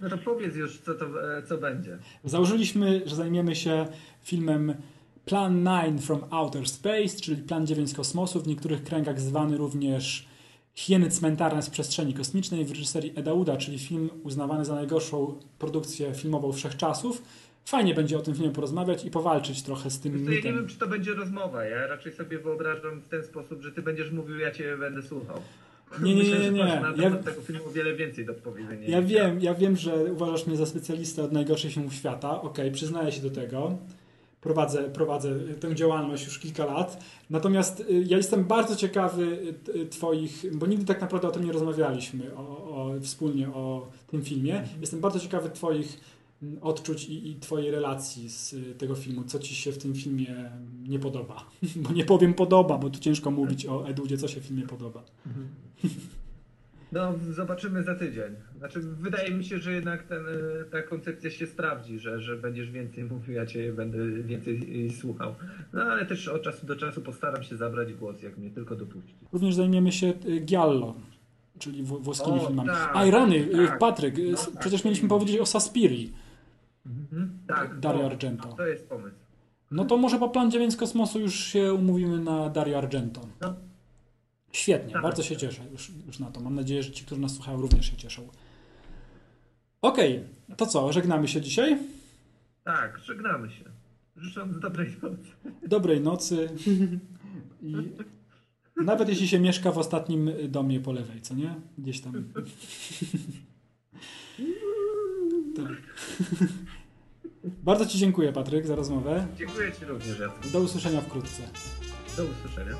No to powiedz już, co, to, e, co będzie. Założyliśmy, że zajmiemy się filmem Plan 9 from Outer Space, czyli Plan 9 z kosmosu, w niektórych kręgach zwany również Hieny cmentarne z przestrzeni kosmicznej w reżyserii Eda Uda, czyli film uznawany za najgorszą produkcję filmową wszechczasów. Fajnie będzie o tym filmie porozmawiać i powalczyć trochę z tym Wiesz co, Ja nie mitem. wiem, czy to będzie rozmowa. Ja raczej sobie wyobrażam w ten sposób, że ty będziesz mówił, ja cię będę słuchał. Nie, nie, nie, nie. masz na Ja- tego filmu o wiele więcej do powiedzenia. Ja wiem, ja wiem, że uważasz mnie za specjalistę od najgorszych filmów świata. Okej, przyznaję się do tego. Prowadzę, prowadzę tę działalność już kilka lat. Natomiast y, ja jestem bardzo ciekawy y, t- Twoich, bo nigdy tak naprawdę o tym nie rozmawialiśmy o, o, wspólnie o tym filmie. Jestem bardzo ciekawy Twoich odczuć i, i Twojej relacji z y, tego filmu. Co Ci się w tym filmie nie podoba? Bo nie powiem podoba, bo tu ciężko mówić o Edudzie, co się w filmie podoba. No, zobaczymy za tydzień. Znaczy, wydaje mi się, że jednak ten, e, ta koncepcja się sprawdzi, że, że będziesz więcej mówił, ja cię będę więcej słuchał. No, ale też od czasu do czasu postaram się zabrać głos, jak mnie tylko dopuści. Również zajmiemy się y, Giallo, czyli wł- włoskimi O, filmami. tak, A i rany, y, tak. Patryk, y, No tak. przecież mieliśmy powiedzieć o Saspiri. Tak, Dario to- Argento. To jest pomysł. No to może po plan 9 z kosmosu już się umówimy na Dario Argento. No. Świetnie, Tak. bardzo się cieszę już, już na to. Mam nadzieję, że ci, którzy nas słuchają, również się cieszą. Okej, to co, żegnamy się dzisiaj? Tak, żegnamy się. Życząc dobrej nocy. Dobrej nocy. I nawet jeśli się mieszka w ostatnim domie po lewej, co nie? Gdzieś tam. tak. Bardzo Ci dziękuję, Patryk, za rozmowę. Dziękuję Ci również, Do usłyszenia wkrótce. Do usłyszenia.